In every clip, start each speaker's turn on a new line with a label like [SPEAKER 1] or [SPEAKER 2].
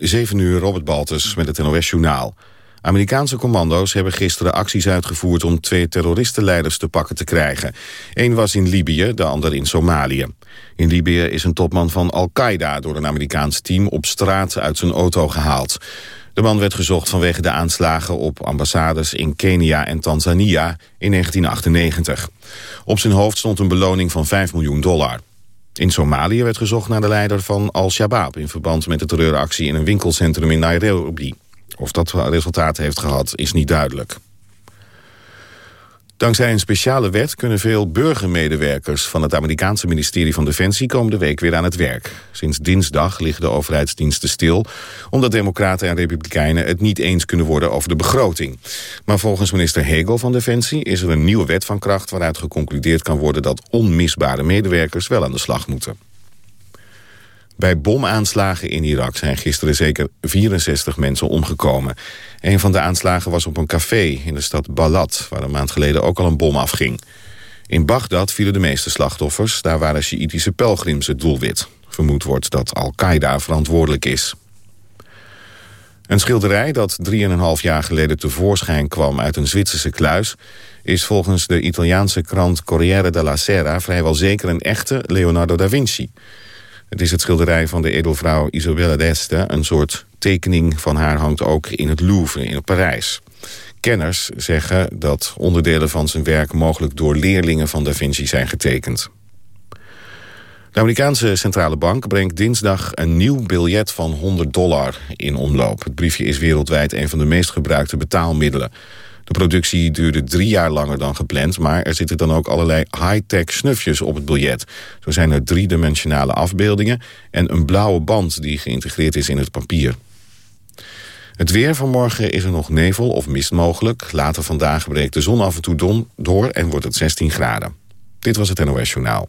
[SPEAKER 1] 7 uur Robert Baltus met het NOS-journaal. Amerikaanse commando's hebben gisteren acties uitgevoerd... om twee terroristenleiders te pakken te krijgen. Eén was in Libië, de ander in Somalië. In Libië is een topman van Al-Qaeda... door een Amerikaans team op straat uit zijn auto gehaald. De man werd gezocht vanwege de aanslagen op ambassades in Kenia en Tanzania in 1998. Op zijn hoofd stond een beloning van 5 miljoen dollar. In Somalië werd gezocht naar de leider van Al-Shabaab... in verband met de terreuractie in een winkelcentrum in Nairobi. Of dat resultaat heeft gehad, is niet duidelijk. Dankzij een speciale wet kunnen veel burgermedewerkers van het Amerikaanse ministerie van Defensie komende week weer aan het werk. Sinds dinsdag liggen de overheidsdiensten stil, omdat democraten en republikeinen het niet eens kunnen worden over de begroting. Maar volgens minister Hegel van Defensie is er een nieuwe wet van kracht waaruit geconcludeerd kan worden dat onmisbare medewerkers wel aan de slag moeten. Bij bomaanslagen in Irak zijn gisteren zeker 64 mensen omgekomen. Een van de aanslagen was op een café in de stad Balad... waar een maand geleden ook al een bom afging. In Bagdad vielen de meeste slachtoffers. Daar waren Sjiïtische pelgrims het doelwit. Vermoed wordt dat Al-Qaeda verantwoordelijk is. Een schilderij dat 3,5 jaar geleden tevoorschijn kwam uit een Zwitserse kluis... is volgens de Italiaanse krant Corriere della Sera vrijwel zeker een echte Leonardo da Vinci... Het is het schilderij van de edelvrouw Isabella d'Este. Een soort tekening van haar hangt ook in het Louvre in Parijs. Kenners zeggen dat onderdelen van zijn werk... mogelijk door leerlingen van Da Vinci zijn getekend. De Amerikaanse centrale bank brengt dinsdag een nieuw biljet van 100 dollar in omloop. Het briefje is wereldwijd een van de meest gebruikte betaalmiddelen. De productie duurde drie jaar langer dan gepland... maar er zitten dan ook allerlei high-tech snufjes op het biljet. Zo zijn er driedimensionale afbeeldingen... en een blauwe band die geïntegreerd is in het papier. Het weer van morgen is er nog nevel of mist mogelijk. Later vandaag breekt de zon af en toe door en wordt het 16 graden. Dit was het NOS Journaal.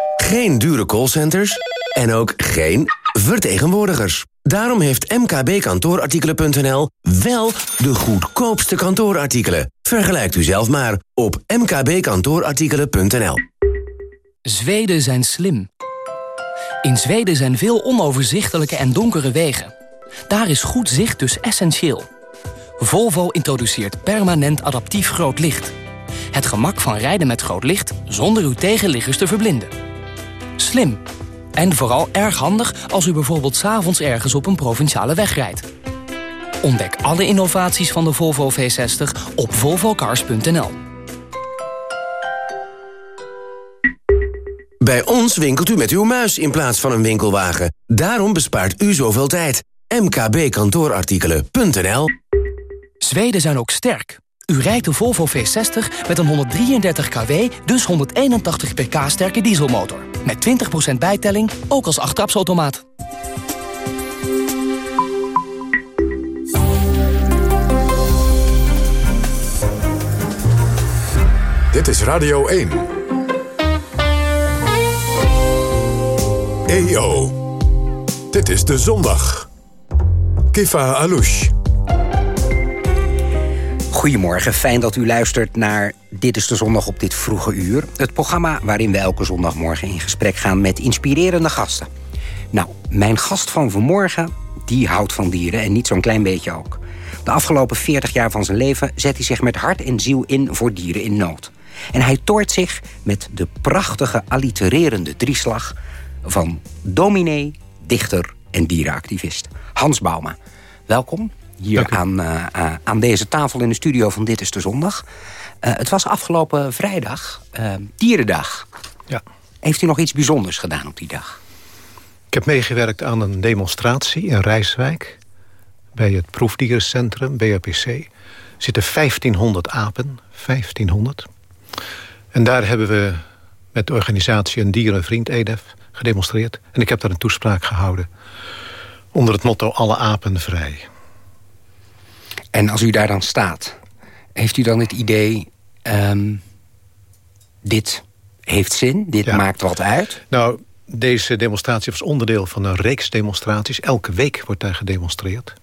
[SPEAKER 2] geen dure callcenters en ook geen vertegenwoordigers. Daarom heeft mkbkantoorartikelen.nl wel de goedkoopste kantoorartikelen. Vergelijkt u zelf maar op mkbkantoorartikelen.nl.
[SPEAKER 3] Zweden zijn slim. In Zweden zijn veel onoverzichtelijke en donkere wegen. Daar is goed zicht dus essentieel. Volvo introduceert permanent adaptief groot licht. Het gemak van rijden met groot licht zonder uw tegenliggers te verblinden. Slim en vooral erg handig als u bijvoorbeeld s'avonds ergens op een provinciale weg rijdt. Ontdek alle innovaties van de Volvo V60 op volvocars.nl.
[SPEAKER 2] Bij ons winkelt u met uw muis in plaats van een winkelwagen. Daarom bespaart u zoveel tijd. mkbkantoorartikelen.nl
[SPEAKER 3] Zweden zijn ook sterk. U rijdt de Volvo V60 met een 133 kW, dus 181 pk sterke dieselmotor. Met 20% bijtelling, ook als achttrapsautomaat.
[SPEAKER 4] Dit is Radio 1. EO. Dit is de zondag. Kifa Alouche.
[SPEAKER 5] Goedemorgen, fijn dat u luistert naar Dit is de Zondag op dit vroege uur. Het programma waarin we elke zondagmorgen in gesprek gaan met inspirerende gasten. Nou, mijn gast van vanmorgen, die houdt van dieren en niet zo'n klein beetje ook. De afgelopen 40 jaar van zijn leven zet hij zich met hart en ziel in voor dieren in nood. En hij toort zich met de prachtige allitererende drieslag van dominee, dichter en dierenactivist. Hans Bauma, welkom hier aan, uh, aan deze tafel in de studio van Dit is de Zondag. het was afgelopen vrijdag, Dierendag.
[SPEAKER 6] Ja.
[SPEAKER 5] Heeft u nog iets bijzonders gedaan op die dag?
[SPEAKER 6] Ik heb meegewerkt aan een demonstratie in Rijswijk... bij het proefdierencentrum, BRPC. zitten 1500 apen, 1500. En daar hebben we met de organisatie Een Dierenvriend, EDEF, gedemonstreerd. En ik heb daar een toespraak gehouden. Onder het motto Alle apen vrij.
[SPEAKER 5] En als u daar dan staat, heeft u dan het idee... Um, dit heeft zin, dit maakt wat uit?
[SPEAKER 6] Nou, deze demonstratie was onderdeel van een reeks demonstraties. Elke week wordt daar gedemonstreerd.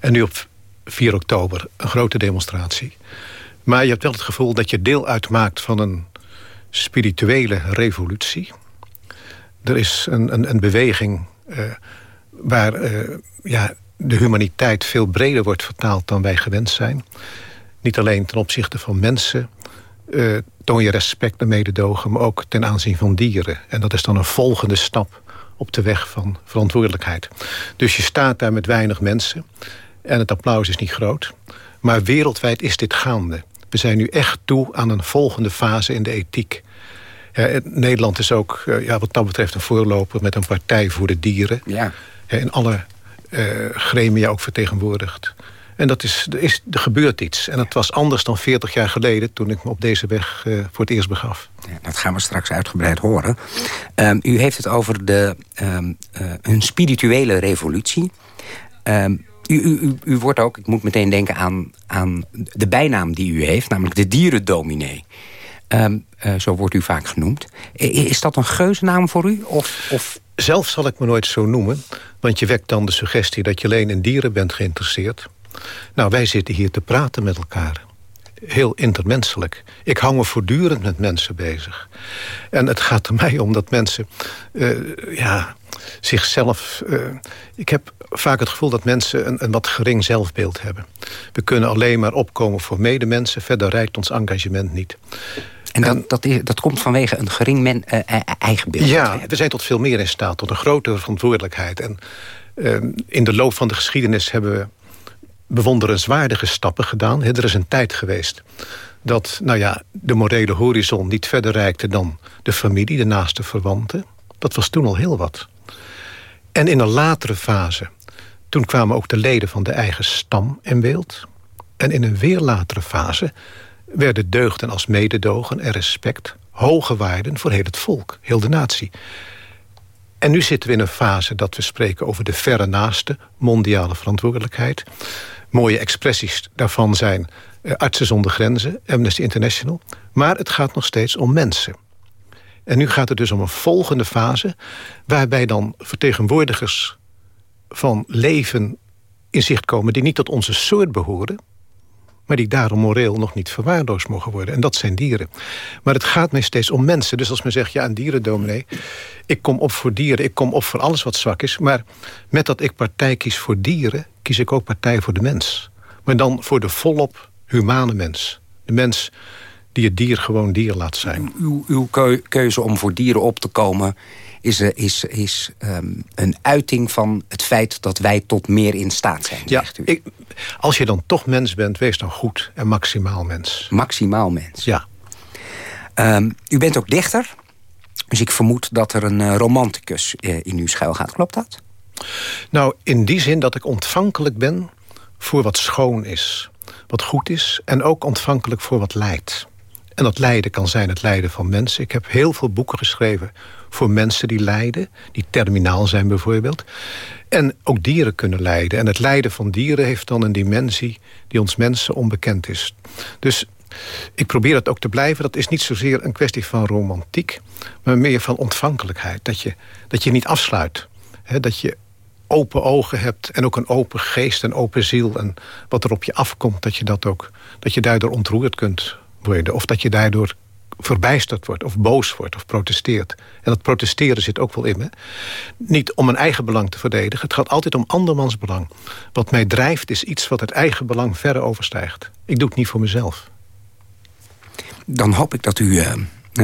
[SPEAKER 6] En nu op 4 oktober een grote demonstratie. Maar je hebt wel het gevoel dat je deel uitmaakt van een spirituele revolutie. Er is een, een, een beweging uh, waar uh, ja, de humaniteit veel breder wordt vertaald dan wij gewend zijn. Niet alleen ten opzichte van mensen uh, toon je respect en mededogen... maar ook ten aanzien van dieren. En dat is dan een volgende stap op de weg van verantwoordelijkheid. Dus je staat daar met weinig mensen en het applaus is niet groot. Maar wereldwijd is dit gaande. We zijn nu echt toe aan een volgende fase in de ethiek. Ja, Nederland is ook uh, ja, wat dat betreft een voorloper... met een partij voor de dieren.
[SPEAKER 5] Ja.
[SPEAKER 6] in alle gremia ook vertegenwoordigd. En dat is, er, is, er gebeurt iets. En het was anders dan 40 jaar geleden... toen ik me op deze weg uh, voor het eerst begaf.
[SPEAKER 5] Ja, dat gaan we straks uitgebreid horen. Um, u heeft het over de, um, uh, een spirituele revolutie. Um, u, u, u, wordt ook, ik moet meteen denken aan, aan de bijnaam die u heeft... namelijk de dierendominee. Um, uh, zo wordt u vaak genoemd. Is dat een geuzennaam voor u? Of, of...
[SPEAKER 6] Zelf zal ik me nooit zo noemen. Want je wekt dan de suggestie dat je alleen in dieren bent geïnteresseerd. Nou, wij zitten hier te praten met elkaar. Heel intermenselijk. Ik hou me voortdurend met mensen bezig. En het gaat er mij om dat mensen... Uh, ja, zichzelf... Uh, ik heb vaak het gevoel dat mensen een, een, wat gering zelfbeeld hebben. We kunnen alleen maar opkomen voor medemensen. Verder reikt ons engagement niet.
[SPEAKER 5] En dat, en, dat, is, dat komt vanwege een gering men, uh, eigen beeld?
[SPEAKER 6] Ja, we zijn tot veel meer in staat. Tot een grotere verantwoordelijkheid. En in de loop van de geschiedenis hebben we bewonderenswaardige stappen gedaan. Er is een tijd geweest dat nou ja, de morele horizon niet verder reikte dan de familie, de naaste verwanten. Dat was toen al heel wat. En in een latere fase, toen kwamen ook de leden van de eigen stam in beeld. En in een weer latere fase werden deugden als mededogen en respect hoge waarden voor heel het volk, heel de natie. En nu zitten we in een fase dat we spreken over de verre naaste, mondiale verantwoordelijkheid. Mooie expressies daarvan zijn uh, Artsen zonder Grenzen, Amnesty International. Maar het gaat nog steeds om mensen. En nu gaat het dus om een volgende fase... waarbij dan vertegenwoordigers van leven in zicht komen... die niet tot onze soort behoren maar die daarom moreel nog niet verwaarloosd mogen worden. En dat zijn dieren. Maar het gaat mij steeds om mensen. Dus als men zegt, ja, een dierendominee... ik kom op voor dieren, ik kom op voor alles wat zwak is... maar met dat ik partij kies voor dieren... kies ik ook partij voor de mens. Maar dan voor de volop humane mens. De mens die het dier gewoon dier laat zijn.
[SPEAKER 5] Uw, uw keuze om voor dieren op te komen is, is, is um, een uiting van het feit dat wij tot meer in staat zijn,
[SPEAKER 6] ja,
[SPEAKER 5] zegt u.
[SPEAKER 6] Ik, als je dan toch mens bent, wees dan goed en maximaal mens.
[SPEAKER 5] Maximaal mens.
[SPEAKER 6] Ja.
[SPEAKER 5] Um, u bent ook dichter, dus ik vermoed dat er een uh, romanticus uh, in uw schuil gaat. Klopt dat?
[SPEAKER 6] Nou, in die zin dat ik ontvankelijk ben voor wat schoon is, wat goed is... en ook ontvankelijk voor wat lijdt. En dat lijden kan zijn het lijden van mensen. Ik heb heel veel boeken geschreven voor mensen die lijden. Die terminaal zijn bijvoorbeeld. En ook dieren kunnen lijden. En het lijden van dieren heeft dan een dimensie... die ons mensen onbekend is. Dus ik probeer het ook te blijven. Dat is niet zozeer een kwestie van romantiek... maar meer van ontvankelijkheid. Dat je, dat je niet afsluit. dat je open ogen hebt en ook een open geest en open ziel... en wat er op je afkomt, dat je, dat ook, dat je daardoor ontroerd kunt worden... of dat je daardoor verbijsterd wordt of boos wordt of protesteert. En dat protesteren zit ook wel in me. Niet om mijn eigen belang te verdedigen. Het gaat altijd om andermans belang. Wat mij drijft is iets wat het eigen belang verre overstijgt. Ik doe het niet voor mezelf.
[SPEAKER 5] Dan hoop ik dat u uh,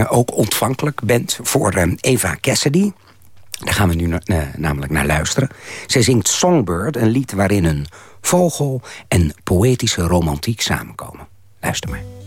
[SPEAKER 5] ook ontvankelijk bent voor uh, Eva Cassidy. Daar gaan we nu na, namelijk naar luisteren. Zij zingt Songbird, een lied waarin een vogel en poëtische romantiek samenkomen. Luister maar.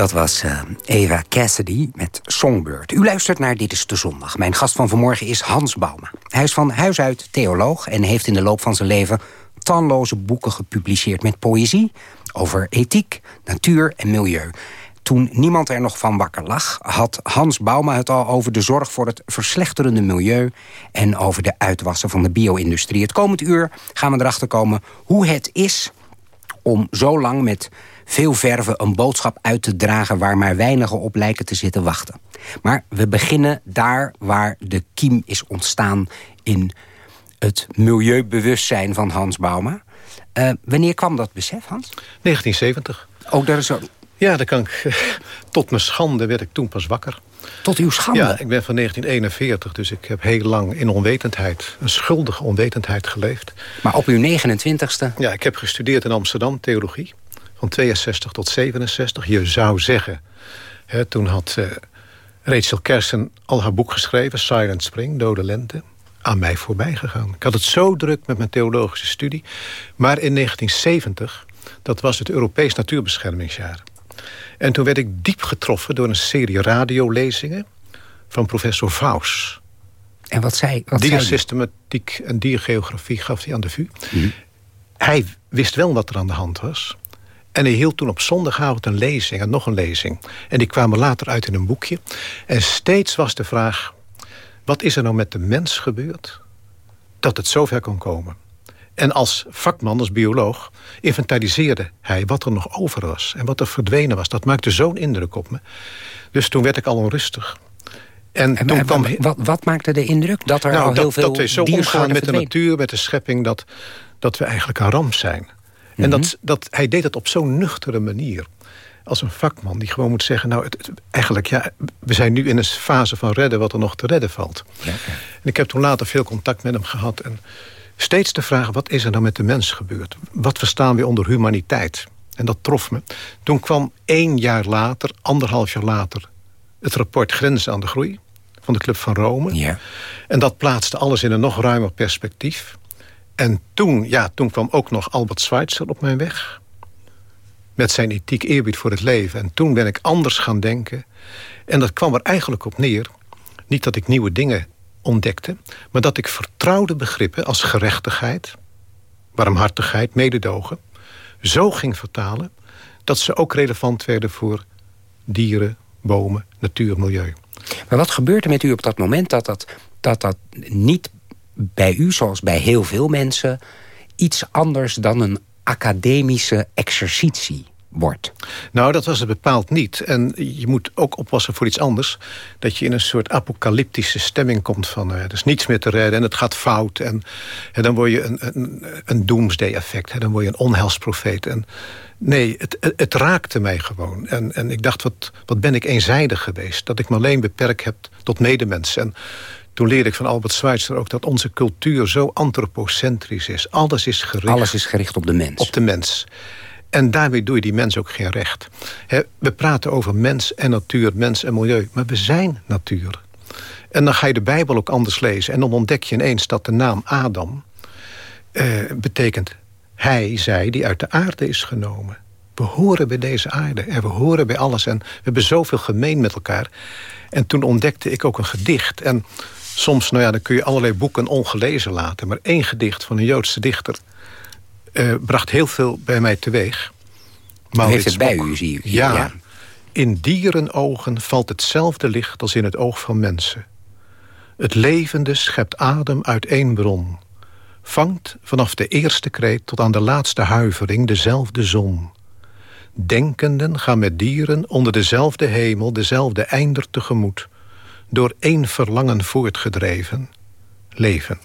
[SPEAKER 5] Dat was uh, Eva Cassidy met Songbird. U luistert naar Dit is de Zondag. Mijn gast van vanmorgen is Hans Bauma. Hij is van huis uit theoloog en heeft in de loop van zijn leven... talloze boeken gepubliceerd met poëzie... over ethiek, natuur en milieu. Toen niemand er nog van wakker lag... had Hans Bauma het al over de zorg voor het verslechterende milieu... en over de uitwassen van de bio-industrie. Het komend uur gaan we erachter komen hoe het is om zo lang met veel verven een boodschap uit te dragen... waar maar weinigen op lijken te zitten wachten. Maar we beginnen daar waar de kiem is ontstaan... in het milieubewustzijn van Hans Bauma. Uh, wanneer kwam dat besef, Hans?
[SPEAKER 6] 1970.
[SPEAKER 5] Ook daar is.
[SPEAKER 6] Ja, dat kan ik, tot mijn schande werd ik toen pas wakker.
[SPEAKER 5] Tot uw schande?
[SPEAKER 6] Ja, ik ben van 1941, dus ik heb heel lang in onwetendheid... een schuldige onwetendheid geleefd.
[SPEAKER 5] Maar op uw 29ste?
[SPEAKER 6] Ja, ik heb gestudeerd in Amsterdam, theologie van 62 tot 67. Je zou zeggen, hè, toen had uh, Rachel Kersen al haar boek geschreven... Silent Spring, Dode Lente, aan mij voorbij gegaan. Ik had het zo druk met mijn theologische studie. Maar in 1970, dat was het Europees Natuurbeschermingsjaar. En toen werd ik diep getroffen door een serie radiolezingen... van professor Vaus.
[SPEAKER 5] En wat zei, wat
[SPEAKER 6] Diersystematiek en diergeografie gaf hij aan de VU. Mhm. Hij wist wel wat er aan de hand was... En hij hield toen op zondagavond een lezing en nog een lezing. En die kwamen later uit in een boekje. En steeds was de vraag... wat is er nou met de mens gebeurd... dat het zover kon komen? En als vakman, als bioloog, inventariseerde hij wat er nog over was. En wat er verdwenen was. Dat maakte zo'n indruk op me. Dus toen werd ik al onrustig.
[SPEAKER 5] En, en toen kwam... wat, wat, maakte de indruk? Dat er nou, al heel veel
[SPEAKER 6] Dat we zo omgaan met de natuur, met de schepping... dat, dat we eigenlijk een ramp zijn. En dat, mhm. dat, hij deed het op zo'n nuchtere manier. Als een vakman die gewoon moet zeggen... nou, het, eigenlijk, ja, we zijn nu in een fase van redden... wat er nog te redden valt. Ja, En ik heb toen later veel contact met hem gehad... en steeds de vraag, wat is er nou met de mens gebeurd? Wat verstaan we onder humaniteit? En dat trof me. Toen kwam één jaar later, anderhalf jaar later... het rapport Grenzen aan de Groei van de Club van Rome. Ja. En dat plaatste alles in een nog ruimer perspectief. En toen, ja, toen kwam ook nog Albert Schweitzer op mijn weg. Met zijn ethiek eerbied voor het leven. En toen ben ik anders gaan denken. En dat kwam er eigenlijk op neer. Niet dat ik nieuwe dingen ontdekte... maar dat ik vertrouwde begrippen als gerechtigheid... warmhartigheid, mededogen... zo ging vertalen dat ze ook relevant werden voor dieren, bomen, natuur, milieu.
[SPEAKER 5] Maar wat gebeurde met u op dat moment dat dat, dat, dat niet bij u, zoals bij heel veel mensen... iets anders dan een academische exercitie wordt?
[SPEAKER 6] Nou, dat was het bepaald niet. En je moet ook oppassen voor iets anders. Dat je in een soort apocalyptische stemming komt van... Uh, er is niets meer te redden en het gaat fout. En, dan word je een, een, een doomsday effect. Dan word je een onheilsprofeet. En nee, het, het, raakte mij gewoon. En, en ik dacht, wat, wat ben ik eenzijdig geweest. Dat ik me alleen beperkt heb tot medemensen. En toen leerde ik van Albert Schweitzer ook dat onze cultuur zo antropocentrisch is. Alles is gericht,
[SPEAKER 5] Alles is gericht op de mens.
[SPEAKER 6] Op de mens. En daarmee doe je die mens ook geen recht. we praten over mens en natuur, mens en milieu. Maar we zijn natuur. En dan ga je de Bijbel ook anders lezen. En dan ontdek je ineens dat de naam Adam... Eh, betekent hij, zij, die uit de aarde is genomen. We horen bij deze aarde en we horen bij alles. En we hebben zoveel gemeen met elkaar. En toen ontdekte ik ook een gedicht. En soms, nou ja, dan kun je allerlei boeken ongelezen laten. Maar één gedicht van een Joodse dichter... Uh, bracht heel veel bij mij teweeg.
[SPEAKER 5] Maurits heeft het bij u, zie ik.
[SPEAKER 6] Ja, ja. In dierenogen valt hetzelfde licht als in het oog van mensen. Het levende schept adem uit één bron. Vangt vanaf de eerste kreet tot aan de laatste huivering dezelfde zon. Denkenden gaan met dieren onder dezelfde hemel... dezelfde einder tegemoet door één verlangen voortgedreven. Leven.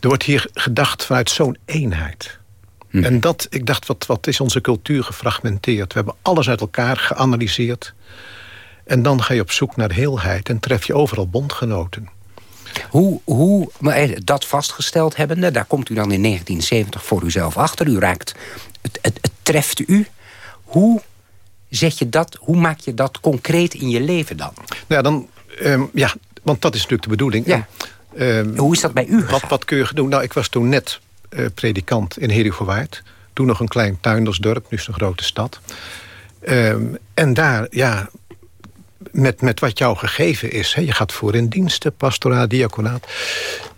[SPEAKER 6] Er wordt hier gedacht vanuit zo'n eenheid. Hm. En dat, ik dacht, wat, wat is onze cultuur gefragmenteerd? We hebben alles uit elkaar geanalyseerd. En dan ga je op zoek naar heelheid en tref je overal bondgenoten.
[SPEAKER 5] Hoe, hoe dat vastgesteld hebbende, daar komt u dan in 1970 voor uzelf achter. U raakt, het, het, het treft u. Hoe zet je dat, hoe maak je dat concreet in je leven dan?
[SPEAKER 6] Nou, dan, um, ja, want dat is natuurlijk de bedoeling.
[SPEAKER 5] Ja. Um, hoe is dat bij u
[SPEAKER 6] Wat, wat kun je doen? Nou, ik was toen net uh, predikant in Herugewaard. Toen nog een klein tuindersdorp, nu is het een grote stad. Ehm, en daar, ja, met, met wat jou gegeven is. Hè, je gaat voor in diensten, pastoraat, diaconaat.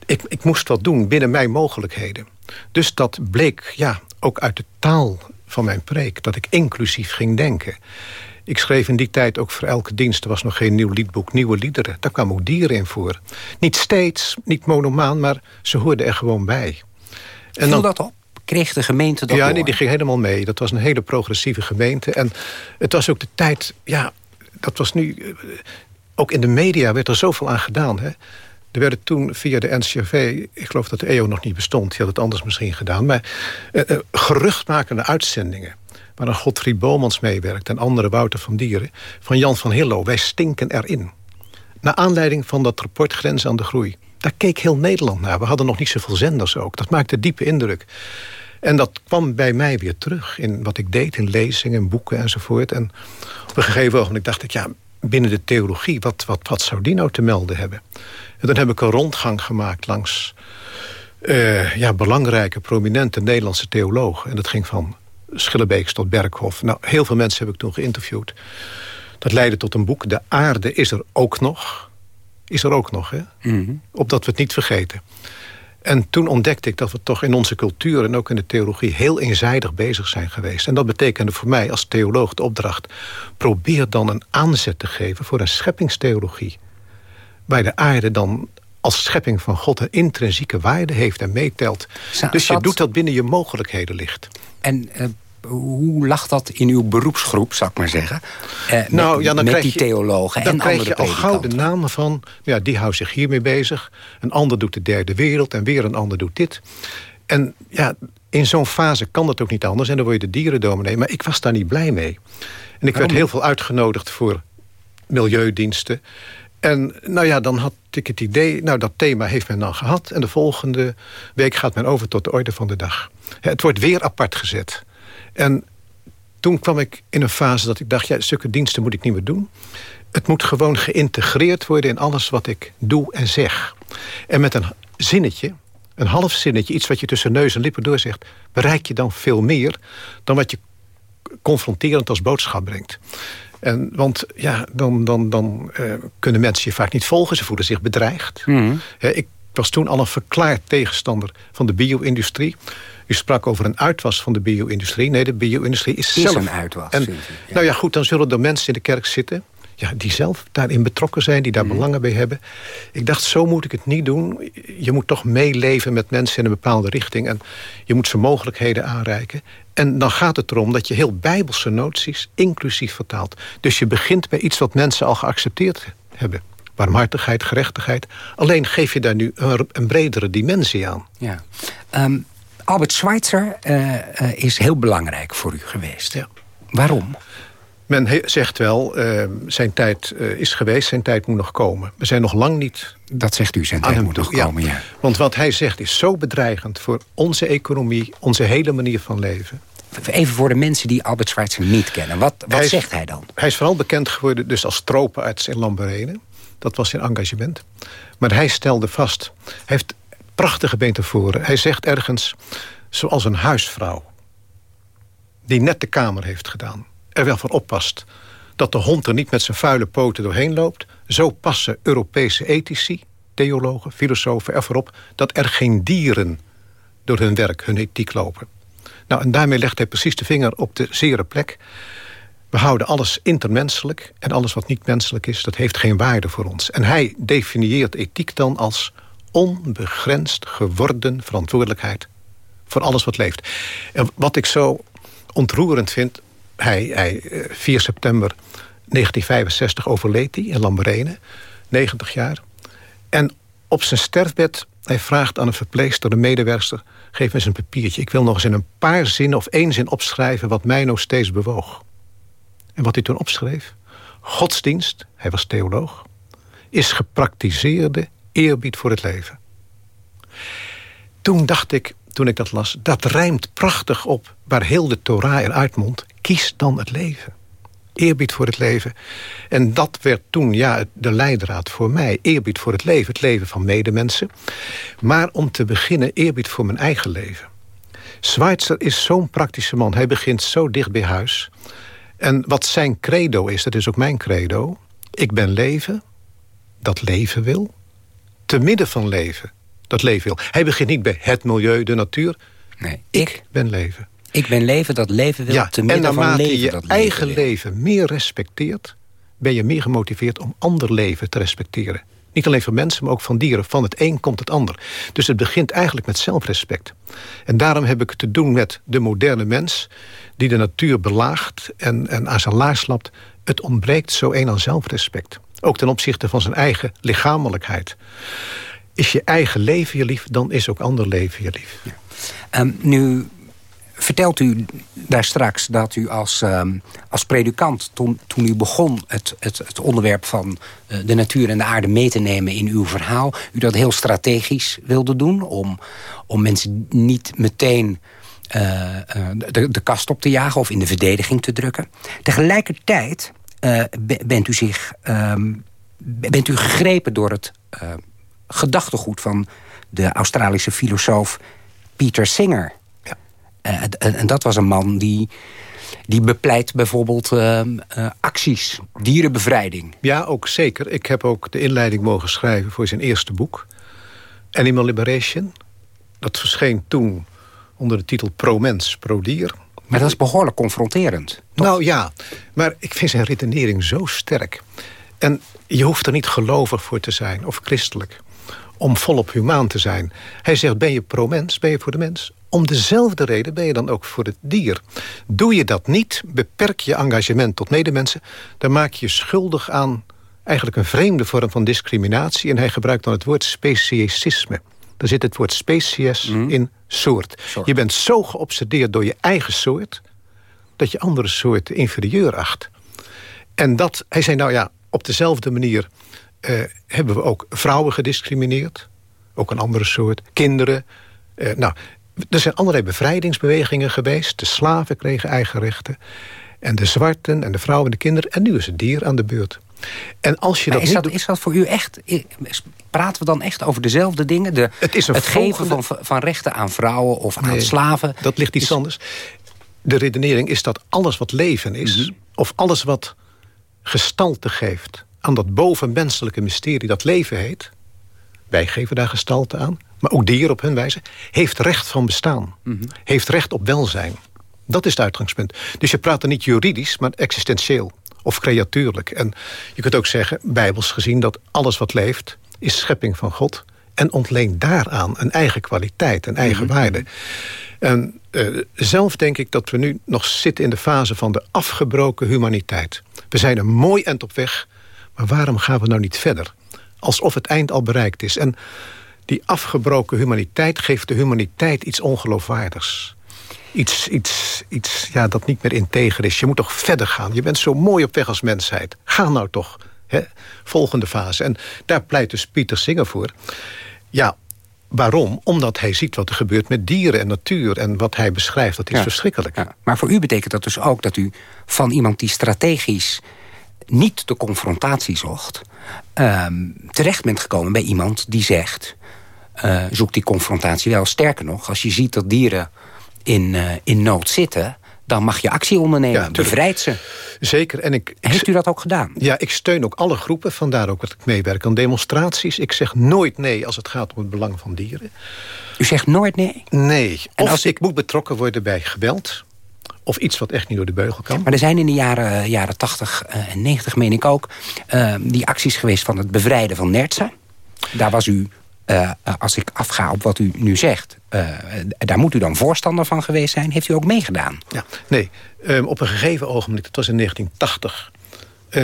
[SPEAKER 6] Ik, ik moest wat doen binnen mijn mogelijkheden. Dus dat bleek ja, ook uit de taal van mijn preek. Dat ik inclusief ging denken. Ik schreef in die tijd ook voor elke dienst... er was nog geen nieuw liedboek, nieuwe liederen. Daar kwamen ook dieren in voor. Niet steeds, niet monomaan, maar ze hoorden er gewoon bij.
[SPEAKER 5] En dat op? Kreeg de gemeente dat
[SPEAKER 6] Ja,
[SPEAKER 5] door?
[SPEAKER 6] nee, die ging helemaal mee. Dat was een hele progressieve gemeente. En het was ook de tijd... Ja, dat was nu... eh, Ook in de media werd er zoveel aan gedaan. Hè? Er werden toen via de NCRV... Ik geloof dat de EO nog niet bestond. Die had het anders misschien gedaan. Maar eh, eh, geruchtmakende uitzendingen waar een Godfried Bomans meewerkt... en andere Wouter van Dieren, van Jan van Hillo. Wij stinken erin. Naar aanleiding van dat rapport Grenzen aan de Groei. Daar keek heel Nederland naar. We hadden nog niet zoveel zenders ook. Dat maakte diepe indruk. En dat kwam bij mij weer terug in wat ik deed... in lezingen, boeken enzovoort. En op een gegeven ogenblik dacht ik... ja, binnen de theologie, wat, wat, wat zou die nou te melden hebben? En dan heb ik een rondgang gemaakt langs... Uh, ja, belangrijke, prominente Nederlandse theologen. En dat ging van Schillebeeks tot Berghof. Nou, heel veel mensen heb ik toen geïnterviewd. Dat leidde tot een boek. De aarde is er ook nog. Is er ook nog, hè? Mm -hmm. Opdat we het niet vergeten. En toen ontdekte ik dat we toch in onze cultuur... en ook in de theologie heel eenzijdig bezig zijn geweest. En dat betekende voor mij als theoloog de opdracht... probeer dan een aanzet te geven voor een scheppingstheologie. Waar de aarde dan als schepping van God een intrinsieke waarde heeft en meetelt. Dus je doet dat binnen je mogelijkheden ligt.
[SPEAKER 5] En uh, hoe lag dat in uw beroepsgroep, zou ik maar zeggen? Uh,
[SPEAKER 6] nou,
[SPEAKER 5] met,
[SPEAKER 6] ja, dan
[SPEAKER 5] met
[SPEAKER 6] krijg
[SPEAKER 5] die
[SPEAKER 6] je,
[SPEAKER 5] theologen
[SPEAKER 6] dan
[SPEAKER 5] en
[SPEAKER 6] krijg
[SPEAKER 5] andere
[SPEAKER 6] je al gauw de namen van... ja, die houdt zich hiermee bezig. Een ander doet de derde wereld en weer een ander doet dit. En ja, in zo'n fase kan dat ook niet anders. En dan word je de dierendominee. Maar ik was daar niet blij mee. En ik werd heel veel uitgenodigd voor milieudiensten. En nou ja, dan had ik het idee... nou, dat thema heeft men dan gehad... en de volgende week gaat men over tot de orde van de dag. Het wordt weer apart gezet. En toen kwam ik in een fase dat ik dacht... ja, stukken diensten moet ik niet meer doen. Het moet gewoon geïntegreerd worden in alles wat ik doe en zeg. En met een zinnetje, een half zinnetje... iets wat je tussen neus en lippen doorzegt... bereik je dan veel meer dan wat je confronterend als boodschap brengt. En, want ja, dan, dan, dan uh, kunnen mensen je vaak niet volgen. Ze voelen zich bedreigd. Mm. He, ik was toen al een verklaard tegenstander van de bio-industrie. U sprak over een uitwas van de bio-industrie. Nee, de bio-industrie is,
[SPEAKER 5] is
[SPEAKER 6] zelf...
[SPEAKER 5] een uitwas.
[SPEAKER 6] En,
[SPEAKER 5] ja.
[SPEAKER 6] Nou ja, goed, dan zullen er mensen in de kerk zitten... Ja, die zelf daarin betrokken zijn, die daar mm. belangen bij hebben. Ik dacht, zo moet ik het niet doen. Je moet toch meeleven met mensen in een bepaalde richting. En je moet ze mogelijkheden aanreiken. En dan gaat het erom dat je heel bijbelse noties inclusief vertaalt. Dus je begint bij iets wat mensen al geaccepteerd hebben. Barmhartigheid, gerechtigheid. Alleen geef je daar nu een, een bredere dimensie aan.
[SPEAKER 5] Ja. Um, Albert Schweitzer uh, uh, is heel belangrijk voor u geweest.
[SPEAKER 6] Ja.
[SPEAKER 5] Waarom?
[SPEAKER 6] Men zegt wel, uh, zijn tijd is geweest, zijn tijd moet nog komen. We zijn nog lang niet...
[SPEAKER 5] Dat zegt u, zijn tijd moet nog
[SPEAKER 6] ja.
[SPEAKER 5] komen, ja.
[SPEAKER 6] Want wat hij zegt is zo bedreigend voor onze economie... onze hele manier van leven.
[SPEAKER 5] Even voor de mensen die Albert Schweitzer niet kennen. Wat, wat
[SPEAKER 6] hij is,
[SPEAKER 5] zegt hij dan?
[SPEAKER 6] Hij is vooral bekend geworden dus als tropenarts in Lamberene. Dat was zijn engagement. Maar hij stelde vast... Hij heeft prachtige metaforen. Hij zegt ergens, zoals een huisvrouw... die net de kamer heeft gedaan... er wel voor oppast dat de hond er niet met zijn vuile poten doorheen loopt... zo passen Europese ethici, theologen, filosofen ervoor op... dat er geen dieren door hun werk, hun ethiek lopen. Nou, en daarmee legt hij precies de vinger op de zere plek. We houden alles intermenselijk en alles wat niet menselijk is... dat heeft geen waarde voor ons. En hij definieert ethiek dan als onbegrensd geworden verantwoordelijkheid... voor alles wat leeft. En wat ik zo ontroerend vind... Hij, hij, 4 september 1965 overleed hij in Lamberene, 90 jaar. En op zijn sterfbed, hij vraagt aan een verpleegster, een medewerkster... geef me eens een papiertje. Ik wil nog eens in een paar zinnen of één zin opschrijven... wat mij nog steeds bewoog. En wat hij toen opschreef... Godsdienst, hij was theoloog... is gepraktiseerde eerbied voor het leven. Toen dacht ik, toen ik dat las... dat rijmt prachtig op waar heel de Torah eruit mondt. Kies dan het leven. Eerbied voor het leven. En dat werd toen ja, de leidraad voor mij. Eerbied voor het leven, het leven van medemensen. Maar om te beginnen, eerbied voor mijn eigen leven. Schweitzer is zo'n praktische man. Hij begint zo dicht bij huis. En wat zijn credo is, dat is ook mijn credo. Ik ben leven, dat leven wil. Te midden van leven, dat leven wil. Hij begint niet bij het milieu, de natuur.
[SPEAKER 5] Nee,
[SPEAKER 6] ik, ben leven.
[SPEAKER 5] Ik ben leven, dat leven wil. te midden
[SPEAKER 6] en
[SPEAKER 5] van leven,
[SPEAKER 6] je
[SPEAKER 5] dat
[SPEAKER 6] eigen
[SPEAKER 5] leven,
[SPEAKER 6] leven meer respecteert... ben je meer gemotiveerd om ander leven te respecteren. Niet alleen van mensen, maar ook van dieren. Van het een komt het ander. Dus het begint eigenlijk met zelfrespect. En daarom heb ik het te doen met de moderne mens... die de natuur belaagt en, en aan zijn laars slapt. Het ontbreekt zo een aan zelfrespect. Ook ten opzichte van zijn eigen lichamelijkheid. Is je eigen leven je lief, dan is ook ander leven je lief. Ja.
[SPEAKER 5] Ehm, nu vertelt u daar straks dat u als, ehm, als predikant... Toen, toen u begon het, het, het onderwerp van uh, de natuur en de aarde mee te nemen in uw verhaal... u dat heel strategisch wilde doen om, om mensen niet meteen... Uh, de, de kast op te jagen of in de verdediging te drukken. Tegelijkertijd bent u zich um, bent u gegrepen door het gedachtegoed van de Australische filosoof Peter Singer. Uh, en, dat was een man die, die bepleit bijvoorbeeld uh, uh, acties, dierenbevrijding.
[SPEAKER 6] Ja, ook zeker. Ik heb ook de inleiding mogen schrijven voor zijn eerste boek. Animal Liberation. Dat verscheen toen onder de titel Pro-mens, pro-dier.
[SPEAKER 5] Maar dat is behoorlijk confronterend.
[SPEAKER 6] Toch? Nou ja, maar ik vind zijn redenering zo sterk. En je hoeft er niet gelovig voor te zijn of christelijk om volop humaan te zijn. Hij zegt, ben je pro-mens, ben je voor de mens? Om dezelfde reden ben je dan ook voor het dier. Doe je dat niet, beperk je engagement tot medemensen... dan maak je schuldig aan eigenlijk een vreemde vorm van discriminatie... en hij gebruikt dan het woord speciesisme. Daar zit het woord species mhm. in soort. Je bent zo geobsedeerd door je eigen soort... dat je andere soorten inferieur acht. En dat, hij zei nou ja, op dezelfde manier uh, hebben we ook vrouwen gediscrimineerd. Ook een andere soort. Kinderen. Uh, nou, er zijn allerlei bevrijdingsbewegingen geweest. De slaven kregen eigen rechten. En de zwarten en de vrouwen en de kinderen. En nu is het dier aan de beurt. En als je dat
[SPEAKER 5] is,
[SPEAKER 6] niet
[SPEAKER 5] dat, is dat voor u echt... Praten we dan echt over dezelfde dingen? De,
[SPEAKER 6] het is een
[SPEAKER 5] het geven van, van rechten aan vrouwen of aan slaven?
[SPEAKER 6] dat ligt iets anders. De redenering is dat alles wat leven is... Mhm. of alles wat gestalte geeft aan dat bovenmenselijke mysterie dat leven heet... wij geven daar gestalte aan, maar ook dieren op hun wijze... heeft recht van bestaan, mhm. heeft recht op welzijn. Dat is het uitgangspunt. Dus je praat er niet juridisch, maar existentieel of creatuurlijk. En je kunt ook zeggen, bijbels gezien, dat alles wat leeft... is schepping van God en ontleent daaraan een eigen kwaliteit, een eigen mhm. waarde. En uh, zelf denk ik dat we nu nog zitten in de fase van de afgebroken humaniteit. We zijn een mooi eind op weg maar waarom gaan we nou niet verder? Alsof het eind al bereikt is. En die afgebroken humaniteit geeft de humaniteit iets ongeloofwaardigs. Iets, iets, iets ja, dat niet meer integer is. Je moet toch verder gaan. Je bent zo mooi op weg als mensheid. Ga nou toch. Hè? Volgende fase. En daar pleit dus Pieter Singer voor. Ja, Waarom? Omdat hij ziet wat er gebeurt met dieren en natuur... en wat hij beschrijft, dat is verschrikkelijk. Ja.
[SPEAKER 5] Maar voor u betekent dat dus ook dat u van iemand die strategisch niet de confrontatie zocht... Ehm, terecht bent gekomen bij iemand die zegt... Uh, zoek die confrontatie wel. Sterker nog, als je ziet dat dieren in, uh, in nood zitten... dan mag je actie ondernemen, ja, bevrijd ze.
[SPEAKER 6] Zeker. En ik,
[SPEAKER 5] Heeft u dat ook gedaan?
[SPEAKER 6] Ja, ik steun ook alle groepen. Vandaar ook dat ik meewerk aan demonstraties. Ik zeg nooit nee als het gaat om het belang van dieren.
[SPEAKER 5] U zegt nooit nee?
[SPEAKER 6] Nee. En of als ik moet betrokken worden bij geweld of iets wat echt niet door de beugel kan.
[SPEAKER 5] Maar er zijn in de jaren, eh, jaren 80 eh, en 90, meen ik ook... Uh, die acties geweest van het bevrijden van Nertsen. Daar was u, uh, als ik afga op wat u nu zegt... daar moet u dan voorstander van geweest zijn. Heeft u ook meegedaan?
[SPEAKER 6] Ja, nee. Um, op een gegeven ogenblik, dat was in 1980...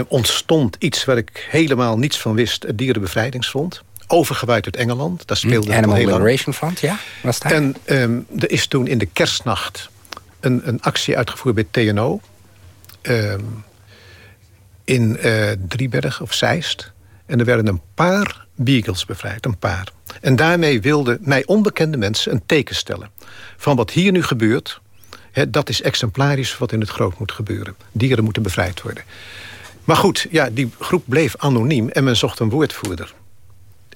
[SPEAKER 6] ontstond iets waar ik helemaal niets van wist. Het Dierenbevrijdingsfront overgewaaid uit Engeland. Daar speelde
[SPEAKER 5] hm, Animal Liberation Front, ja? Was daar?
[SPEAKER 6] En um, er is toen in de kerstnacht een, een actie uitgevoerd bij TNO. Ehm, in uh, Drieberg of Zeist. En er werden een paar beagles bevrijd, een paar. En daarmee wilden mij onbekende mensen een teken stellen... van wat hier nu gebeurt, dat is exemplarisch wat in het groot moet gebeuren. Dieren moeten bevrijd worden. Maar goed, ja, die groep bleef anoniem en men zocht een woordvoerder.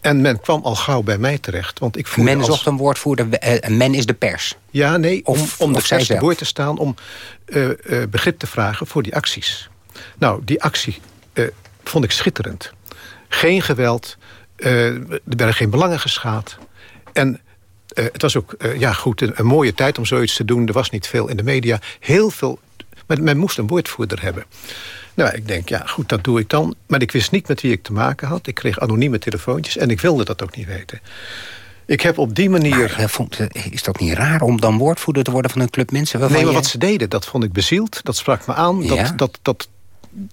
[SPEAKER 6] En men kwam al gauw bij mij terecht. Want ik voelde
[SPEAKER 5] Men
[SPEAKER 6] als...
[SPEAKER 5] zocht een woordvoerder, eh, men is de pers.
[SPEAKER 6] Ja, nee, om,
[SPEAKER 5] Of-
[SPEAKER 6] om de pers te boord te staan... om eh, begrip te vragen voor die acties. Nou, die actie vond ik schitterend. Geen geweld, er werden geen belangen geschaad. En eh, het was ook eh, ja, goed, een, een mooie tijd om zoiets te doen. Er was niet veel in de media. Heel veel, maar men moest een woordvoerder hebben. Nou, ik denk, ja, goed, dat doe ik dan. Maar ik wist niet met wie ik te maken had. Ik kreeg anonieme telefoontjes en ik wilde dat ook niet weten. Ik heb op die manier...
[SPEAKER 5] Maar, eh, vond, eh, is dat niet raar om dan woordvoerder te worden van een club mensen?
[SPEAKER 6] Nee, maar
[SPEAKER 5] je-
[SPEAKER 6] wat ze deden, dat vond ik bezield. Dat sprak me aan. Dat,
[SPEAKER 5] Ja.
[SPEAKER 6] dat, dat,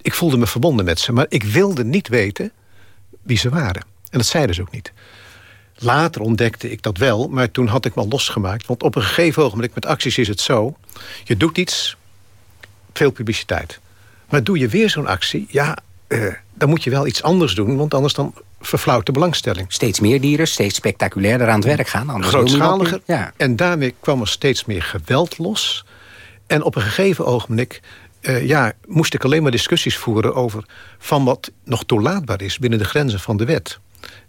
[SPEAKER 6] ik voelde me verbonden met ze. Maar ik wilde niet weten wie ze waren. En dat zeiden ze ook niet. Later ontdekte ik dat wel, maar toen had ik me al losgemaakt. Want op een gegeven ogenblik met acties is het zo... je doet iets, veel publiciteit. Maar doe je weer zo'n actie, ja, eh, dan moet je wel iets anders doen... want anders dan verflauwt de belangstelling.
[SPEAKER 5] Steeds meer dieren, steeds spectaculairder aan het werk gaan. anders
[SPEAKER 6] Grootschaliger.
[SPEAKER 5] Ja.
[SPEAKER 6] En daarmee kwam er steeds meer geweld los. En op een gegeven ogenblik eh, ja, moest ik alleen maar discussies voeren over van wat nog toelaatbaar is binnen de grenzen van de wet.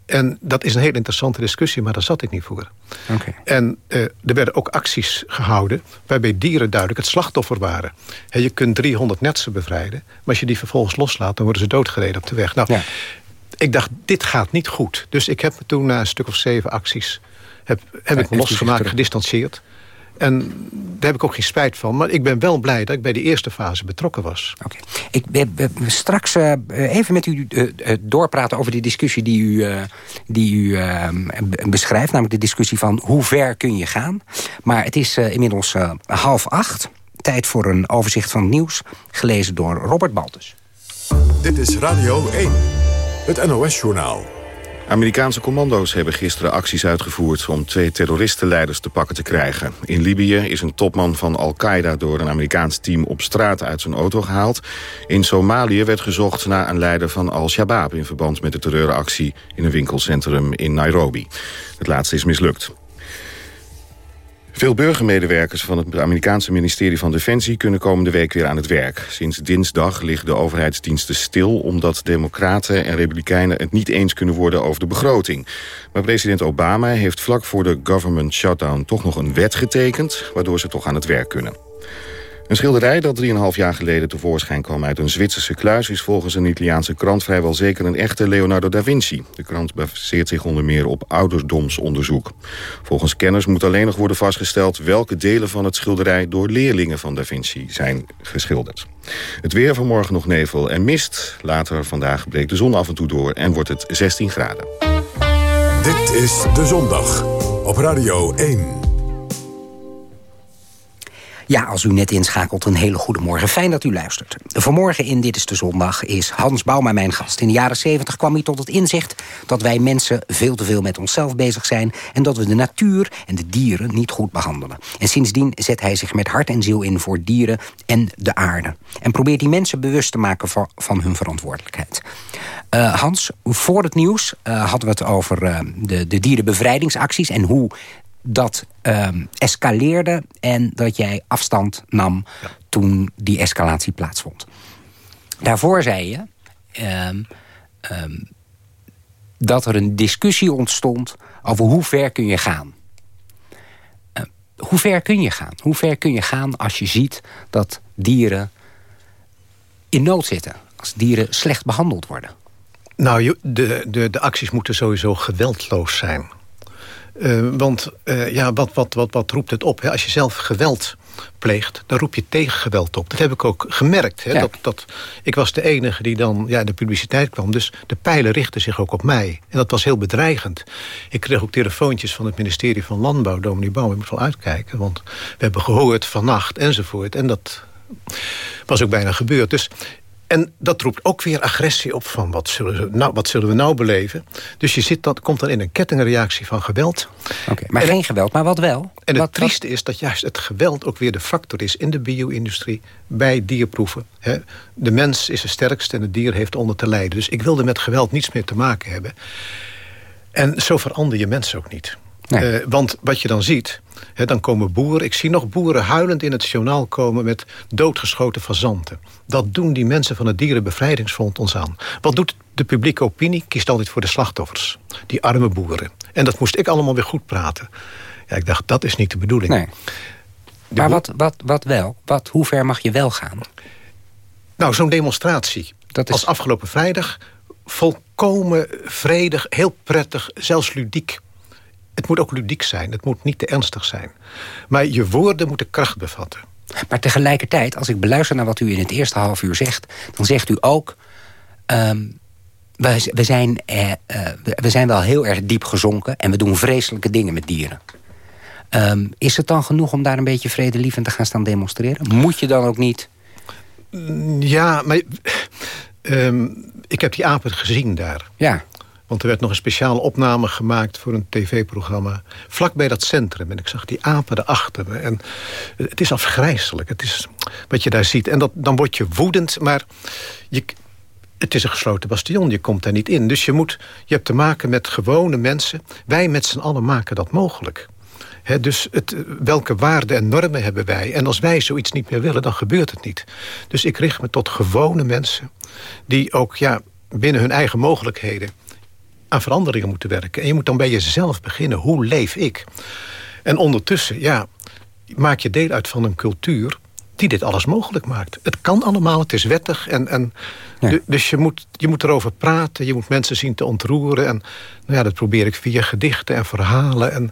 [SPEAKER 6] En dat is een heel interessante discussie, maar daar zat ik niet voor.
[SPEAKER 5] Oké.
[SPEAKER 6] En eh, er werden ook acties gehouden waarbij dieren duidelijk het slachtoffer waren. Je kunt 300 netsen bevrijden, maar als je die vervolgens loslaat... dan worden ze doodgereden op de weg. Nou,
[SPEAKER 5] Ja.
[SPEAKER 6] ik dacht, dit gaat niet goed. Dus ik heb me toen na een stuk of zeven acties... heb, heb ik me losgemaakt, gedistanceerd. En daar heb ik ook geen spijt van. Maar ik ben wel blij dat ik bij die eerste fase betrokken was.
[SPEAKER 5] Oké. Ik wil wil straks eh, even met u eh, eh, doorpraten over die discussie die u, eh, die u eh, b- beschrijft. Namelijk de discussie van hoe ver kun je gaan. Maar het is eh, inmiddels eh, half acht. Tijd voor een overzicht van het nieuws. Gelezen door Robert Baltus.
[SPEAKER 4] Dit is Radio 1. Het NOS-journaal.
[SPEAKER 1] Amerikaanse commando's hebben gisteren acties uitgevoerd... om twee terroristenleiders te pakken te krijgen. In Libië is een topman van Al-Qaeda door een Amerikaans team op straat uit zijn auto gehaald. In Somalië werd gezocht naar een leider van Al-Shabaab... in verband met de terreuractie in een winkelcentrum in Nairobi. Het laatste is mislukt. Veel burgermedewerkers van het Amerikaanse ministerie van Defensie... kunnen komende week weer aan het werk. Sinds dinsdag liggen de overheidsdiensten stil... omdat democraten en republikeinen het niet eens kunnen worden over de begroting. Maar president Obama heeft vlak voor de government shutdown... toch nog een wet getekend, waardoor ze toch aan het werk kunnen. Een schilderij dat 3,5 jaar geleden tevoorschijn kwam uit een Zwitserse kluis... is volgens een Italiaanse krant vrijwel zeker een echte Leonardo da Vinci. De krant baseert zich onder meer op ouderdomsonderzoek. Volgens kenners moet alleen nog worden vastgesteld... welke delen van het schilderij door leerlingen van da Vinci zijn geschilderd. Het weer vanmorgen nog nevel en mist. Later vandaag breekt de zon af en toe door en wordt het 16 graden.
[SPEAKER 4] Dit is De Zondag. Op Radio 1.
[SPEAKER 5] Ja, als u net inschakelt, een hele goede morgen. Fijn dat u luistert. Vanmorgen in Dit is de Zondag is Hans Bouma mijn gast. In de jaren 70 kwam hij tot het inzicht dat wij mensen veel te veel met onszelf bezig zijn... en dat we de natuur en de dieren niet goed behandelen. En sindsdien zet hij zich met hart en ziel in voor dieren en de aarde. En probeert die mensen bewust te maken van, hun verantwoordelijkheid. Eh, Hans, voor het nieuws eh, hadden we het over eh, de, de dierenbevrijdingsacties... en hoe dat ehm, escaleerde en dat jij afstand nam toen die escalatie plaatsvond. Daarvoor zei je ehm, ehm, dat er een discussie ontstond over hoe ver kun je gaan. Eh, hoe ver kun je gaan? Hoe ver kun je gaan als je ziet dat dieren in nood zitten? Als dieren slecht behandeld worden?
[SPEAKER 6] Nou, de, de, de acties moeten sowieso geweldloos zijn. Eh, want eh, ja, wat, wat, wat, wat roept het op? Hè? Als je zelf geweld pleegt, dan roep je tegen geweld op. Dat heb ik ook gemerkt. Hè?
[SPEAKER 5] Ja.
[SPEAKER 6] Dat, dat, ik was de enige die dan ja, in de publiciteit kwam. Dus de pijlen richtten zich ook op mij. En dat was heel bedreigend. Ik kreeg ook telefoontjes van het ministerie van Landbouw. Dominee Bouw, ik moet wel uitkijken. Want we hebben gehoord vannacht enzovoort. En dat was ook bijna gebeurd. Dus, en dat roept ook weer agressie op van wat zullen, we nou, wat zullen we nou beleven. Dus je zit dan, komt dan in een kettingreactie van geweld.
[SPEAKER 5] Oké, maar
[SPEAKER 6] En-
[SPEAKER 5] geen geweld, maar wat wel?
[SPEAKER 6] En
[SPEAKER 5] Wat-
[SPEAKER 6] het trieste is dat juist het geweld ook weer de factor is... in de bio-industrie, bij dierproeven. Hè. De mens is de sterkste en het dier heeft onder te lijden. Dus ik wilde met geweld niets meer te maken hebben. En zo verander je mensen ook niet. Eh, want wat je dan ziet, hè, dan komen boeren... ik zie nog boeren huilend in het journaal komen... met doodgeschoten fazanten. Dat doen die mensen van het Dierenbevrijdingsfront ons aan. Wat doet de publieke opinie? Kiest altijd voor de slachtoffers. Die arme boeren. En dat moest ik allemaal weer goed praten. Ja, ik dacht, dat is niet de bedoeling.
[SPEAKER 5] Nee. Maar wat, wat, wat wel? Wat, hoe ver mag je wel gaan?
[SPEAKER 6] Nou, zo'n demonstratie. Dat is... Als afgelopen vrijdag volkomen vredig, heel prettig, zelfs ludiek. Het moet ook ludiek zijn, het moet niet te ernstig zijn. Maar je woorden moeten kracht bevatten.
[SPEAKER 5] Maar tegelijkertijd, als ik beluister naar wat u in het eerste half uur zegt... dan zegt u ook... Um, we, we, zijn, eh, uh, we zijn wel heel erg diep gezonken... en we doen vreselijke dingen met dieren. Um, is het dan genoeg om daar een beetje vredelievend te gaan staan demonstreren? Moet je dan ook niet...
[SPEAKER 6] Ja, maar um, ik heb die apen gezien daar.
[SPEAKER 5] Ja.
[SPEAKER 6] Want er werd nog een speciale opname gemaakt voor een tv-programma. Vlakbij dat centrum. En ik zag die apen erachter me. En het is afgrijzelijk. Het is wat je daar ziet. En dat, dan word je woedend. Maar je, het is een gesloten bastion. Je komt daar niet in. Dus je, moet, je hebt te maken met gewone mensen. Wij met z'n allen maken dat mogelijk dus het, welke waarden en normen hebben wij? En als wij zoiets niet meer willen, dan gebeurt het niet. Dus ik richt me tot gewone mensen... die ook ja, binnen hun eigen mogelijkheden aan veranderingen moeten werken. En je moet dan bij jezelf beginnen. Hoe leef ik? En ondertussen, ja, maak je deel uit van een cultuur die dit alles mogelijk maakt. Het kan allemaal, het is wettig. En, en Dus je moet, je moet erover praten, je moet mensen zien te ontroeren. En nou ja, dat probeer ik via gedichten en verhalen. En,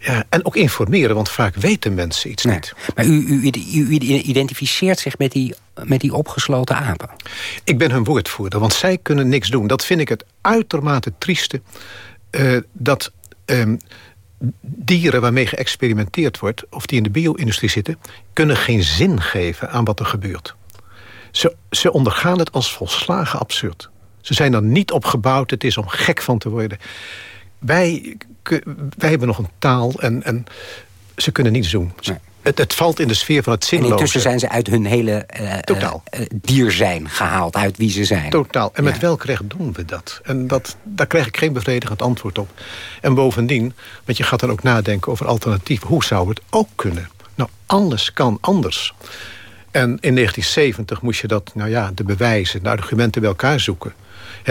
[SPEAKER 6] ja, en ook informeren, want vaak weten mensen iets niet.
[SPEAKER 5] Maar u, u, u, identificeert zich met die, met die opgesloten apen?
[SPEAKER 6] Ik ben hun woordvoerder, want zij kunnen niks doen. Dat vind ik het uitermate trieste. Uh, dat... Um, dieren waarmee geëxperimenteerd wordt... of die in de bio-industrie zitten... kunnen geen zin geven aan wat er gebeurt. Ze, ze ondergaan het als volslagen absurd. Ze zijn er niet op gebouwd, het is om gek van te worden. Wij, wij hebben nog een taal en, en ze kunnen niets doen. Het, het, valt in de sfeer van het zinloze.
[SPEAKER 5] En intussen zijn ze uit hun hele uh, uh, dier zijn gehaald, uit wie ze zijn.
[SPEAKER 6] Totaal. En met welk recht doen we dat? En dat, daar krijg ik geen bevredigend antwoord op. En bovendien, want je gaat dan ook nadenken over alternatieven. Hoe zou het ook kunnen? Nou, alles kan anders. En in 1970 moest je dat, nou ja, de bewijzen, de argumenten bij elkaar zoeken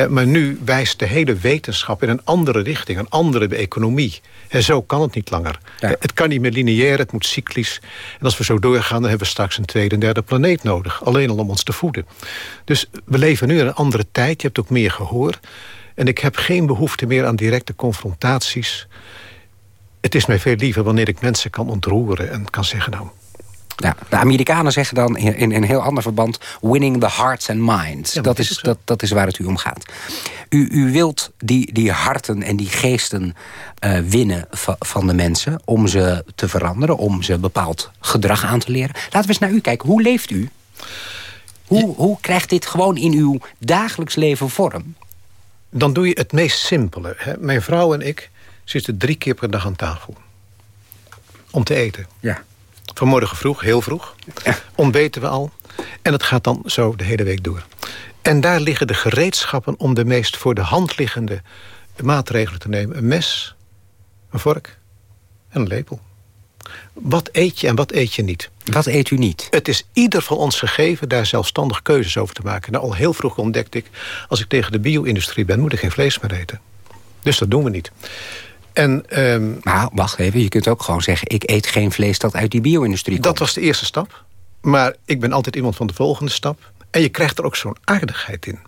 [SPEAKER 6] maar nu wijst de hele wetenschap in een andere richting, een andere economie. En zo kan het niet langer. Het kan niet meer lineair, het moet cyclisch. En als we zo doorgaan, dan hebben we straks een tweede en derde planeet nodig. Alleen al om ons te voeden. Dus we leven nu in een andere tijd, je hebt ook meer gehoor. En ik heb geen behoefte meer aan directe confrontaties. Het is mij veel liever wanneer ik mensen kan ontroeren en kan zeggen... nou,
[SPEAKER 5] ja, de Amerikanen zeggen dan in, een heel ander verband... winning the hearts and minds. dat, is, dat, dat is waar het u om gaat. U, u wilt die, die harten en die geesten uh, winnen van de mensen... om ze te veranderen, om ze bepaald gedrag aan te leren. Laten we eens naar u kijken. Hoe leeft u? Hoe, hoe krijgt dit gewoon in uw dagelijks leven vorm?
[SPEAKER 6] Dan doe je het meest simpele. Hè? Mijn vrouw en ik zitten drie keer per dag aan tafel. Om te eten.
[SPEAKER 5] Ja.
[SPEAKER 6] Vanmorgen vroeg, heel vroeg. Ontbeten we al. En het gaat dan zo de hele week door. En daar liggen de gereedschappen om de meest voor de hand liggende maatregelen te nemen. Een mes, een vork en een lepel. Wat eet je en wat eet je niet?
[SPEAKER 5] Wat eet u niet?
[SPEAKER 6] Het is ieder van ons gegeven daar zelfstandig keuzes over te maken. Nou, al heel vroeg ontdekte ik... als ik tegen de bio-industrie ben, moet ik geen vlees meer eten. Dus dat doen we niet. En, um,
[SPEAKER 5] maar wacht even, je kunt ook gewoon zeggen... ik eet geen vlees dat uit die bio-industrie komt.
[SPEAKER 6] Dat was de eerste stap. Maar ik ben altijd iemand van de volgende stap. En je krijgt er ook zo'n aardigheid in.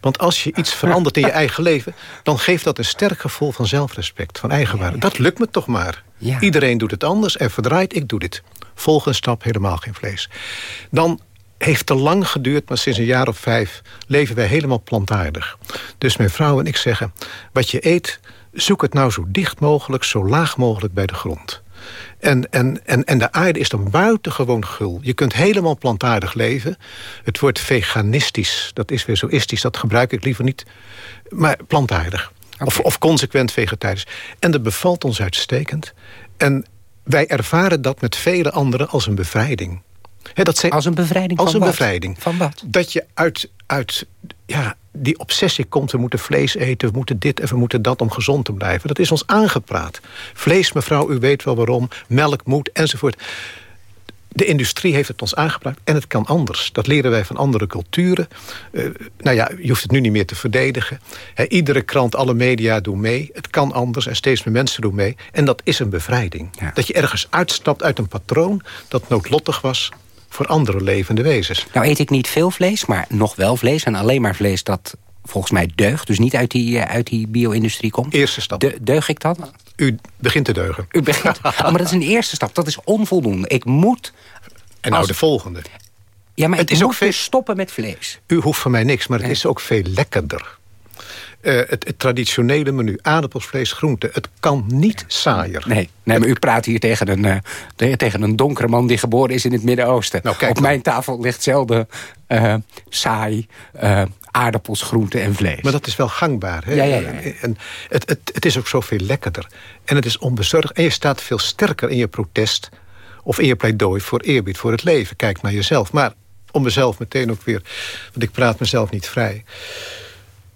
[SPEAKER 6] Want als je iets verandert in je eigen leven... dan geeft dat een sterk gevoel van zelfrespect, van eigenwaarde. Dat lukt me toch maar. Iedereen doet het anders en verdraait, ik doe dit. Volgende stap, helemaal geen vlees. Dan heeft te lang geduurd, maar sinds een jaar of vijf... leven wij helemaal plantaardig. Dus mijn vrouw en ik zeggen... wat je eet, zoek het nou zo dicht mogelijk, zo laag mogelijk bij de grond. En, en, en, en de aarde is dan buitengewoon gul. Je kunt helemaal plantaardig leven. Het woord veganistisch, dat is weer zo istisch, dat gebruik ik liever niet. Maar plantaardig. Of, of consequent vegetarisch. En dat bevalt ons uitstekend. En wij ervaren dat met vele anderen als een bevrijding.
[SPEAKER 5] dat zijn, als een bevrijding
[SPEAKER 6] als
[SPEAKER 5] van
[SPEAKER 6] een
[SPEAKER 5] wat?
[SPEAKER 6] bevrijding.
[SPEAKER 5] Van wat?
[SPEAKER 6] Dat je uit, uit ja, die obsessie komt, we moeten vlees eten... we moeten dit en we moeten dat om gezond te blijven. Dat is ons aangepraat. Vlees, mevrouw, u weet wel waarom. Melk moet, enzovoort. De industrie heeft het ons aangepraat en het kan anders. Dat leren wij van andere culturen. Uh, nou ja, je hoeft het nu niet meer te verdedigen. iedere krant, alle media doen mee. Het kan anders en steeds meer mensen doen mee. En dat is een bevrijding. Dat je ergens uitstapt uit een patroon dat noodlottig was voor andere levende wezens.
[SPEAKER 5] Nou eet ik niet veel vlees, maar nog wel vlees. En alleen maar vlees dat volgens mij deugt. Dus niet uit die, uh, uit die bio-industrie komt.
[SPEAKER 6] Eerste stap. De,
[SPEAKER 5] deug ik dan?
[SPEAKER 6] U begint te deugen.
[SPEAKER 5] U begint, oh, maar dat is een eerste stap. Dat is onvoldoende. Ik moet...
[SPEAKER 6] En nou de volgende.
[SPEAKER 5] Ja, maar het is ook veel... Dus stoppen met vlees.
[SPEAKER 6] U hoeft van mij niks, maar het is ook veel lekkerder. Uh, het, het, traditionele menu, aardappels, vlees, groenten. Het kan niet saaier.
[SPEAKER 5] Nee, nee maar u praat hier tegen een, uh, tegen een donkere man... die geboren is in het Midden-Oosten. Nou, Op mijn tafel ligt zelden uh, saai aardappels, groenten en vlees.
[SPEAKER 6] Maar dat is wel gangbaar. Hè?
[SPEAKER 5] Ja, ja, ja.
[SPEAKER 6] En het, het, het is ook zoveel lekkerder. En het is onbezorgd. En je staat veel sterker in je protest... of in je pleidooi voor eerbied voor het leven. Kijk naar jezelf. Maar om mezelf meteen ook weer... want ik praat mezelf niet vrij...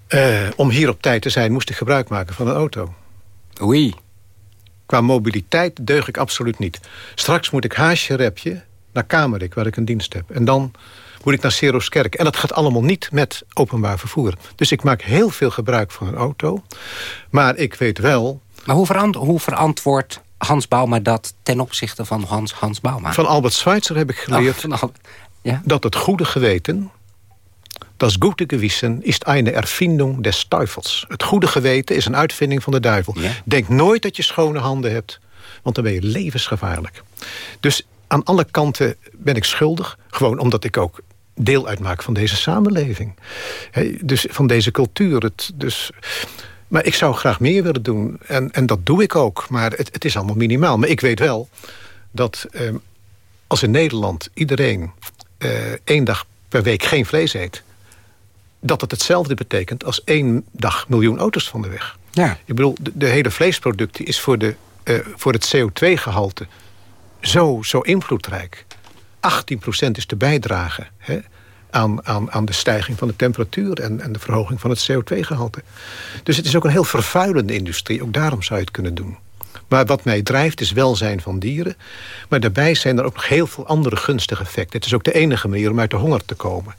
[SPEAKER 6] Uh, om hier op tijd te zijn moest ik gebruik maken van een auto.
[SPEAKER 5] Oei.
[SPEAKER 6] Qua mobiliteit deug ik absoluut niet. Straks moet ik haasje repje naar Kamerik, waar ik een dienst heb. En dan moet ik naar Seroskerk. En dat gaat allemaal niet met openbaar vervoer. Dus ik maak heel veel gebruik van een auto. Maar ik weet wel...
[SPEAKER 5] Maar hoe, verant hoe verantwoordt Hans Bauma dat ten opzichte van Hans, Hans Bauma?
[SPEAKER 6] Van Albert Schweitzer heb ik geleerd... Oh, ja? dat het goede geweten Das gute Gewissen ist eine Erfindung des Teufels. Het goede geweten is een uitvinding van de duivel. Denk nooit dat je schone handen hebt, want dan ben je levensgevaarlijk. Dus aan alle kanten ben ik schuldig. Gewoon omdat ik ook deel uitmaak van deze samenleving. dus van deze cultuur. Het, dus, maar ik zou graag meer willen doen. En, en dat doe ik ook. Maar het, het is allemaal minimaal. Maar ik weet wel dat eh, als in Nederland iedereen eh, één dag per week geen vlees eet dat het hetzelfde betekent als één dag miljoen auto's van de weg.
[SPEAKER 5] Ja.
[SPEAKER 6] Ik bedoel, de, hele vleesproductie is voor, de, uh, voor het CO2-gehalte zo, zo invloedrijk. 18% is de bijdrage hè, aan, aan, aan de stijging van de temperatuur... En, en de verhoging van het CO2-gehalte. Dus het is ook een heel vervuilende industrie. Ook daarom zou je het kunnen doen. Maar wat mij drijft is welzijn van dieren. Maar daarbij zijn er ook nog heel veel andere gunstige effecten. Het is ook de enige manier om uit de honger te komen.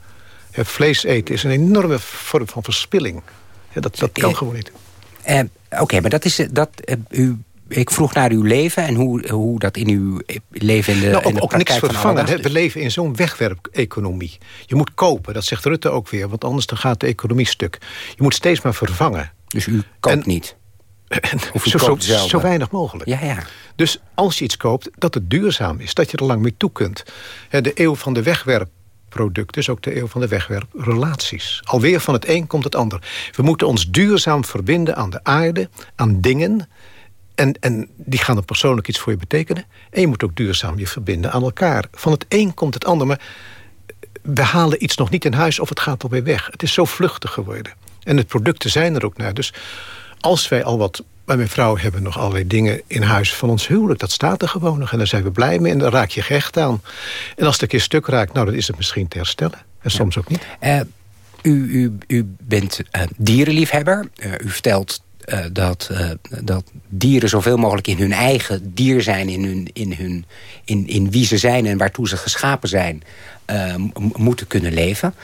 [SPEAKER 6] Het vlees eten is een enorme vorm van verspilling. Ja, dat, dat kan gewoon niet.
[SPEAKER 5] Uh, Oké, maar dat is, dat, uh, u, ik vroeg naar uw leven en hoe, hoe dat in uw leven in de,
[SPEAKER 6] nou, ook,
[SPEAKER 5] in de
[SPEAKER 6] ook niks vervangen. We leven in zo'n wegwerp-economie. Je moet kopen, dat zegt Rutte ook weer. Want anders dan gaat de economie stuk. Je moet steeds maar vervangen.
[SPEAKER 5] Dus u koopt niet?
[SPEAKER 6] Of zo, zo, zo, weinig mogelijk.
[SPEAKER 5] Ja, ja.
[SPEAKER 6] Dus als je iets koopt, dat het duurzaam is. Dat je er lang mee toe kunt. De eeuw van de wegwerp product is ook de eeuw van de wegwerprelaties. Alweer van het een komt het ander. We moeten ons duurzaam verbinden aan de aarde, aan dingen... En, en die gaan er persoonlijk iets voor je betekenen. En je moet ook duurzaam je verbinden aan elkaar. Van het een komt het ander, maar we halen iets nog niet in huis... of het gaat alweer weg. Het is zo vluchtig geworden. En de producten zijn er ook naar. Dus als wij al wat maar mijn vrouw hebben nog allerlei dingen in huis van ons huwelijk. Dat staat er gewoon nog en daar zijn we blij mee. En daar raak je gehecht aan. En als het een keer stuk raakt, nou, dan is het misschien te herstellen. En soms ook niet.
[SPEAKER 5] Uh, u, u, u bent uh, dierenliefhebber. Uh, u vertelt dat, dat dieren zoveel mogelijk in hun eigen dier zijn... in, hun, in, hun, in, in wie ze zijn en waartoe ze geschapen zijn... moeten kunnen leven.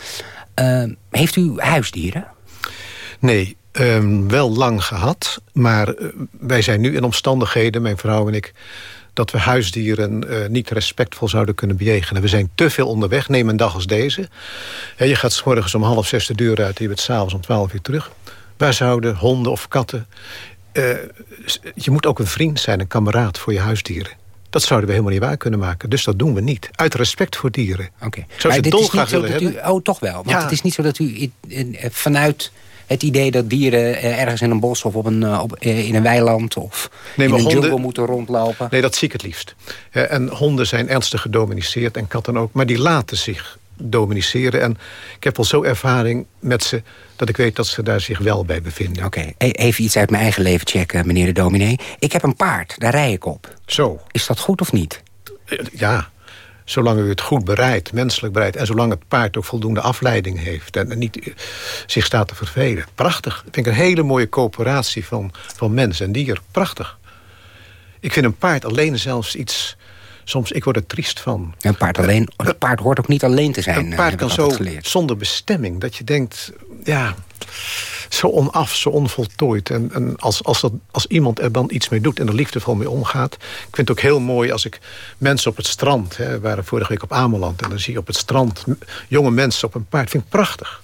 [SPEAKER 5] heeft u huisdieren?
[SPEAKER 6] Nee, Um, wel lang gehad, maar uh, wij zijn nu in omstandigheden, mijn vrouw en ik... dat we huisdieren uh, niet respectvol zouden kunnen bejegenen. We zijn te veel onderweg, neem een dag als deze. je gaat s morgens om half zes de deur uit... en je bent s'avonds om twaalf uur terug. Wij zouden honden of katten... Uh, je moet ook een vriend zijn, een kameraad voor je huisdieren. Dat zouden we helemaal niet waar kunnen maken. Dus dat doen we niet. Uit respect voor dieren.
[SPEAKER 5] Oké. Okay. Zou ze dolgraag willen hebben. U, oh, toch wel. Want ja. het is niet zo dat u vanuit het idee dat dieren eh, ergens in een bos of op een, eh, op, eh, in een weiland of nee, in een honden, jungle moeten rondlopen.
[SPEAKER 6] Nee, dat zie ik het liefst. En honden zijn ernstig gedominiceerd en katten ook. Maar die laten zich dominiceren. En ik heb al zo ervaring met ze dat ik weet dat ze daar zich wel bij bevinden.
[SPEAKER 5] Oké, e-, even iets uit mijn eigen leven checken, meneer de dominee. Ik heb een paard, daar rij ik op.
[SPEAKER 6] Zo.
[SPEAKER 5] Is dat goed of niet?
[SPEAKER 6] Ja, zolang u het goed bereidt, menselijk bereidt... en zolang het paard ook voldoende afleiding heeft... en niet eh, zich staat te vervelen. Prachtig. Ik vind een hele mooie coöperatie van, van mens en dier. Prachtig. Ik vind een paard alleen zelfs iets... Soms, ik word er triest van.
[SPEAKER 5] Een paard, alleen, een paard hoort ook niet alleen te zijn.
[SPEAKER 6] Een paard
[SPEAKER 5] eh,
[SPEAKER 6] kan zo zonder bestemming. Dat je denkt, ja, zo onaf, zo onvoltooid. En, en als, als, dat, als iemand er dan iets mee doet en er liefdevol mee omgaat. Ik vind het ook heel mooi als ik mensen op het strand... Hè, we waren vorige week op Ameland... en dan zie je op het strand jonge mensen op een paard. vind ik prachtig.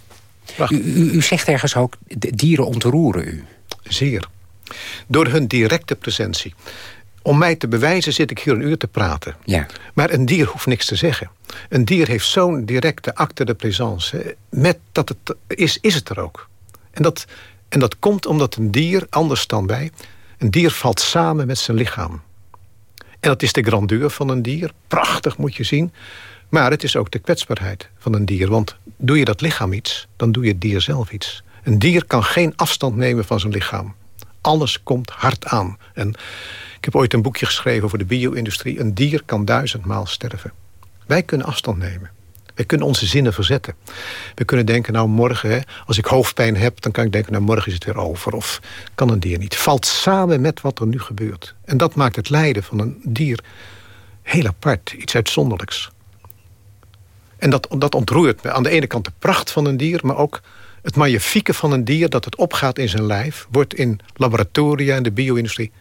[SPEAKER 5] prachtig. U, u, u zegt ergens ook, dieren ontroeren u.
[SPEAKER 6] Zeer. Door hun directe presentie. Om mij te bewijzen zit ik hier een uur te praten.
[SPEAKER 5] Ja.
[SPEAKER 6] Maar een dier hoeft niks te zeggen. Een dier heeft zo'n directe acte de présence. Met dat het is, is het er ook. En dat, en dat komt omdat een dier, anders dan wij... een dier valt samen met zijn lichaam. En dat is de grandeur van een dier. Prachtig moet je zien. Maar het is ook de kwetsbaarheid van een dier. Want doe je dat lichaam iets, dan doe je het dier zelf iets. Een dier kan geen afstand nemen van zijn lichaam. Alles komt hard aan. En ik heb ooit een boekje geschreven over de bio-industrie. Een dier kan duizendmaal sterven. Wij kunnen afstand nemen. We kunnen onze zinnen verzetten. We kunnen denken, nou morgen, als ik hoofdpijn heb... dan kan ik denken, nou morgen is het weer over. Of kan een dier niet. Valt samen met wat er nu gebeurt. En dat maakt het lijden van een dier heel apart. Iets uitzonderlijks. En dat, dat ontroert me. Aan de ene kant de pracht van een dier... maar ook het magnifieke van een dier dat het opgaat in zijn lijf... wordt in laboratoria en de bio-industrie...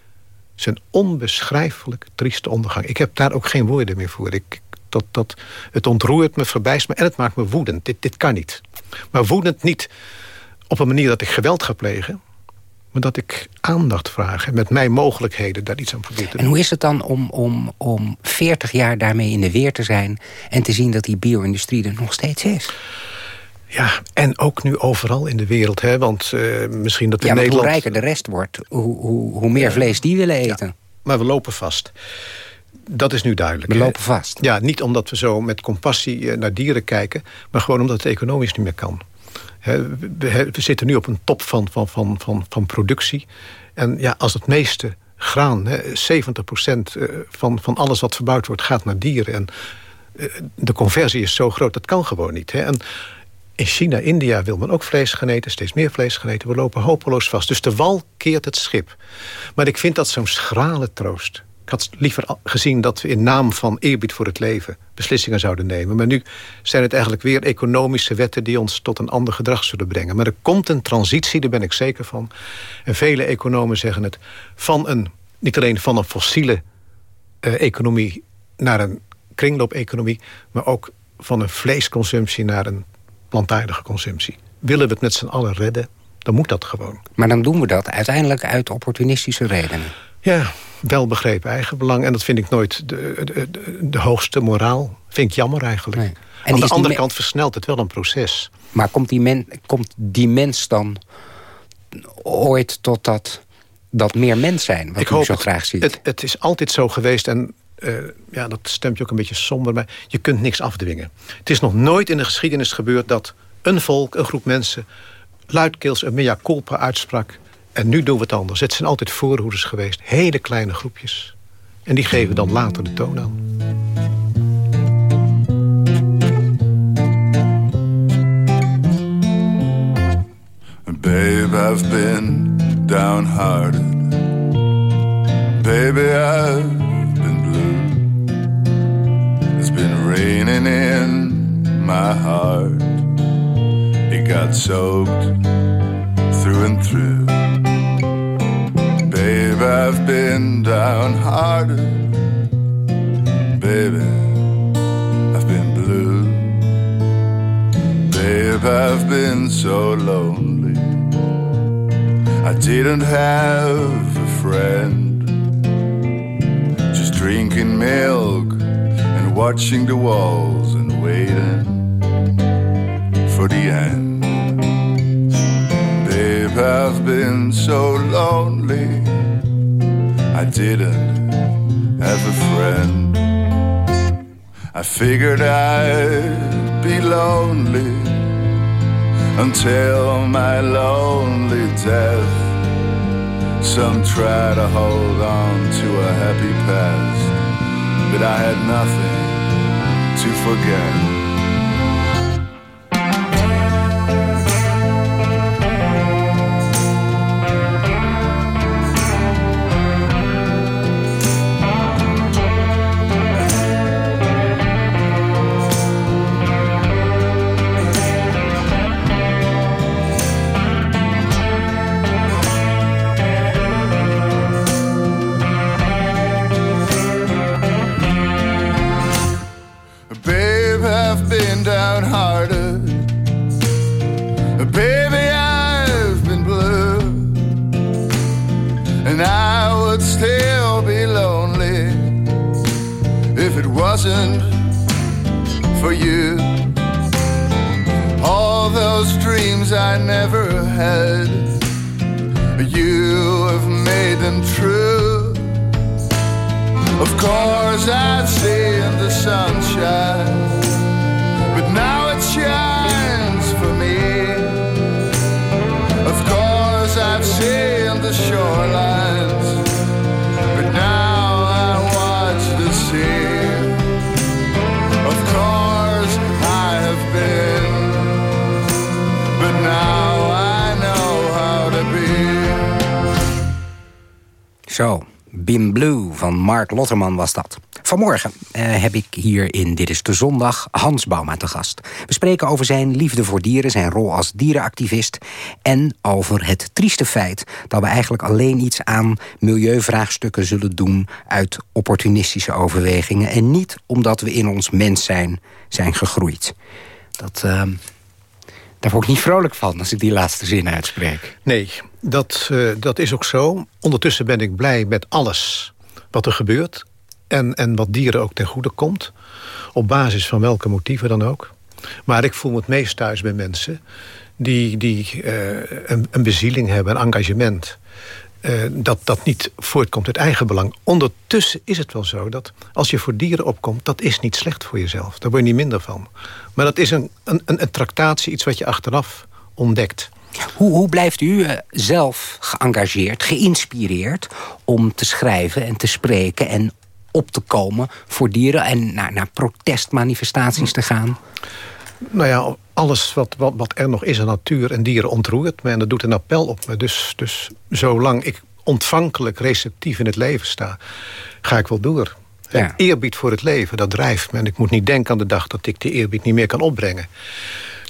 [SPEAKER 6] zijn onbeschrijfelijk trieste ondergang. Ik heb daar ook geen woorden meer voor. Ik, dat, dat, het ontroert me, verbijst me en het maakt me woedend. Dit, dit kan niet. Maar woedend niet op een manier dat ik geweld ga plegen... maar dat ik aandacht vraag en met mijn mogelijkheden daar iets aan probeer te doen.
[SPEAKER 5] En hoe is het dan om, om, om 40 jaar daarmee in de weer te zijn... en te zien dat die bio-industrie er nog steeds is?
[SPEAKER 6] Ja, en ook nu overal in de wereld. Hè? Want uh, misschien dat in
[SPEAKER 5] ja,
[SPEAKER 6] Nederland...
[SPEAKER 5] hoe rijker de rest wordt, hoe, hoe, hoe meer vlees die willen eten.
[SPEAKER 6] Ja, maar we lopen vast. Dat is nu duidelijk.
[SPEAKER 5] We lopen vast.
[SPEAKER 6] Ja, niet omdat we zo met compassie naar dieren kijken... maar gewoon omdat het economisch niet meer kan. we, zitten nu op een top van, van, van, van, van productie. En ja, als het meeste graan, hè, 70% van, van alles wat verbouwd wordt... gaat naar dieren. En de conversie is zo groot, dat kan gewoon niet. En in China, India wil men ook vlees gaan eten. Steeds meer vlees gaan eten. We lopen hopeloos vast. Dus de wal keert het schip. Maar ik vind dat zo'n schrale troost. Ik had liever gezien dat we in naam van eerbied voor het leven... beslissingen zouden nemen. Maar nu zijn het eigenlijk weer economische wetten... die ons tot een ander gedrag zullen brengen. Maar er komt een transitie, daar ben ik zeker van. En vele economen zeggen het... van een, niet alleen van een fossiele uh, economie... naar een kringloop-economie... maar ook van een vleesconsumptie naar een plantaardige consumptie. Willen we het met z'n allen redden, dan moet dat gewoon.
[SPEAKER 5] Maar dan doen we dat uiteindelijk uit opportunistische redenen.
[SPEAKER 6] Ja, wel begrepen eigenbelang. En dat vind ik nooit de, de, de, hoogste moraal. Vind ik jammer eigenlijk. Nee. En Aan de andere kant versnelt het wel een proces.
[SPEAKER 5] Maar komt die, men, komt die mens dan ooit tot dat, dat meer mens zijn? Wat ik hoop zo graag ziet?
[SPEAKER 6] Het, het is altijd zo geweest en uh, ja, dat stemt je ook een beetje somber, maar je kunt niks afdwingen. Het is nog nooit in de geschiedenis gebeurd dat een volk, een groep mensen... luidkeels een mea culpa uitsprak. En nu doen we het anders. Het zijn altijd voorhoeders geweest, hele kleine groepjes. En die geven dan later de toon aan. Babe, I've been downhearted. Baby, I've in my heart. It got soaked through and through. Babe, I've been downhearted. Baby, I've been blue. Babe, I've been so lonely. I didn't have a friend. Just drinking milk watching the walls and waiting for the end. Babe, I've been so lonely. I didn't have a friend. I figured I'd be lonely until my lonely death. Some try to hold on to a happy past, but I had nothing
[SPEAKER 7] to forget. Wasn't for you. All those dreams I never had, you have made them true. Of course, I've seen the sunshine, but now it shines for me. Of course, I've seen the shorelines,
[SPEAKER 5] Zo, Bim Blue van Mark Lotterman was dat. Vanmorgen eh, heb ik hier in Dit is de Zondag Hans Bauma te gast. We spreken over zijn liefde voor dieren, zijn rol als dierenactivist... en over het trieste feit dat we eigenlijk alleen iets aan milieuvraagstukken zullen doen... uit opportunistische overwegingen... en niet omdat we in ons mens zijn, zijn gegroeid. Dat, uh, daar word ik niet vrolijk van als ik die laatste zin uitspreek.
[SPEAKER 6] Nee, dat, uh, dat is ook zo. Ondertussen ben ik blij met alles wat er gebeurt. En, en wat dieren ook ten goede komt. Op basis van welke motieven dan ook. Maar ik voel me het meest thuis bij mensen... die, die uh, een, een bezieling hebben, een engagement... Uh, dat dat niet voortkomt uit eigen belang. Ondertussen is het wel zo dat als je voor dieren opkomt... dat is niet slecht voor jezelf. Daar word je niet minder van. Maar dat is een, een, een tractatie, iets wat je achteraf ontdekt.
[SPEAKER 5] Hoe, hoe blijft u uh, zelf geëngageerd, geïnspireerd... om te schrijven en te spreken en op te komen voor dieren... en naar, naar protestmanifestaties te gaan?
[SPEAKER 6] Nou ja, alles wat, wat, wat er nog is aan natuur en dieren ontroert me... en dat doet een appel op me. Dus, dus zolang ik ontvankelijk receptief in het leven sta... ga ik wel door. Ja. Eerbied voor het leven, dat drijft me. En ik moet niet denken aan de dag dat ik die eerbied niet meer kan opbrengen.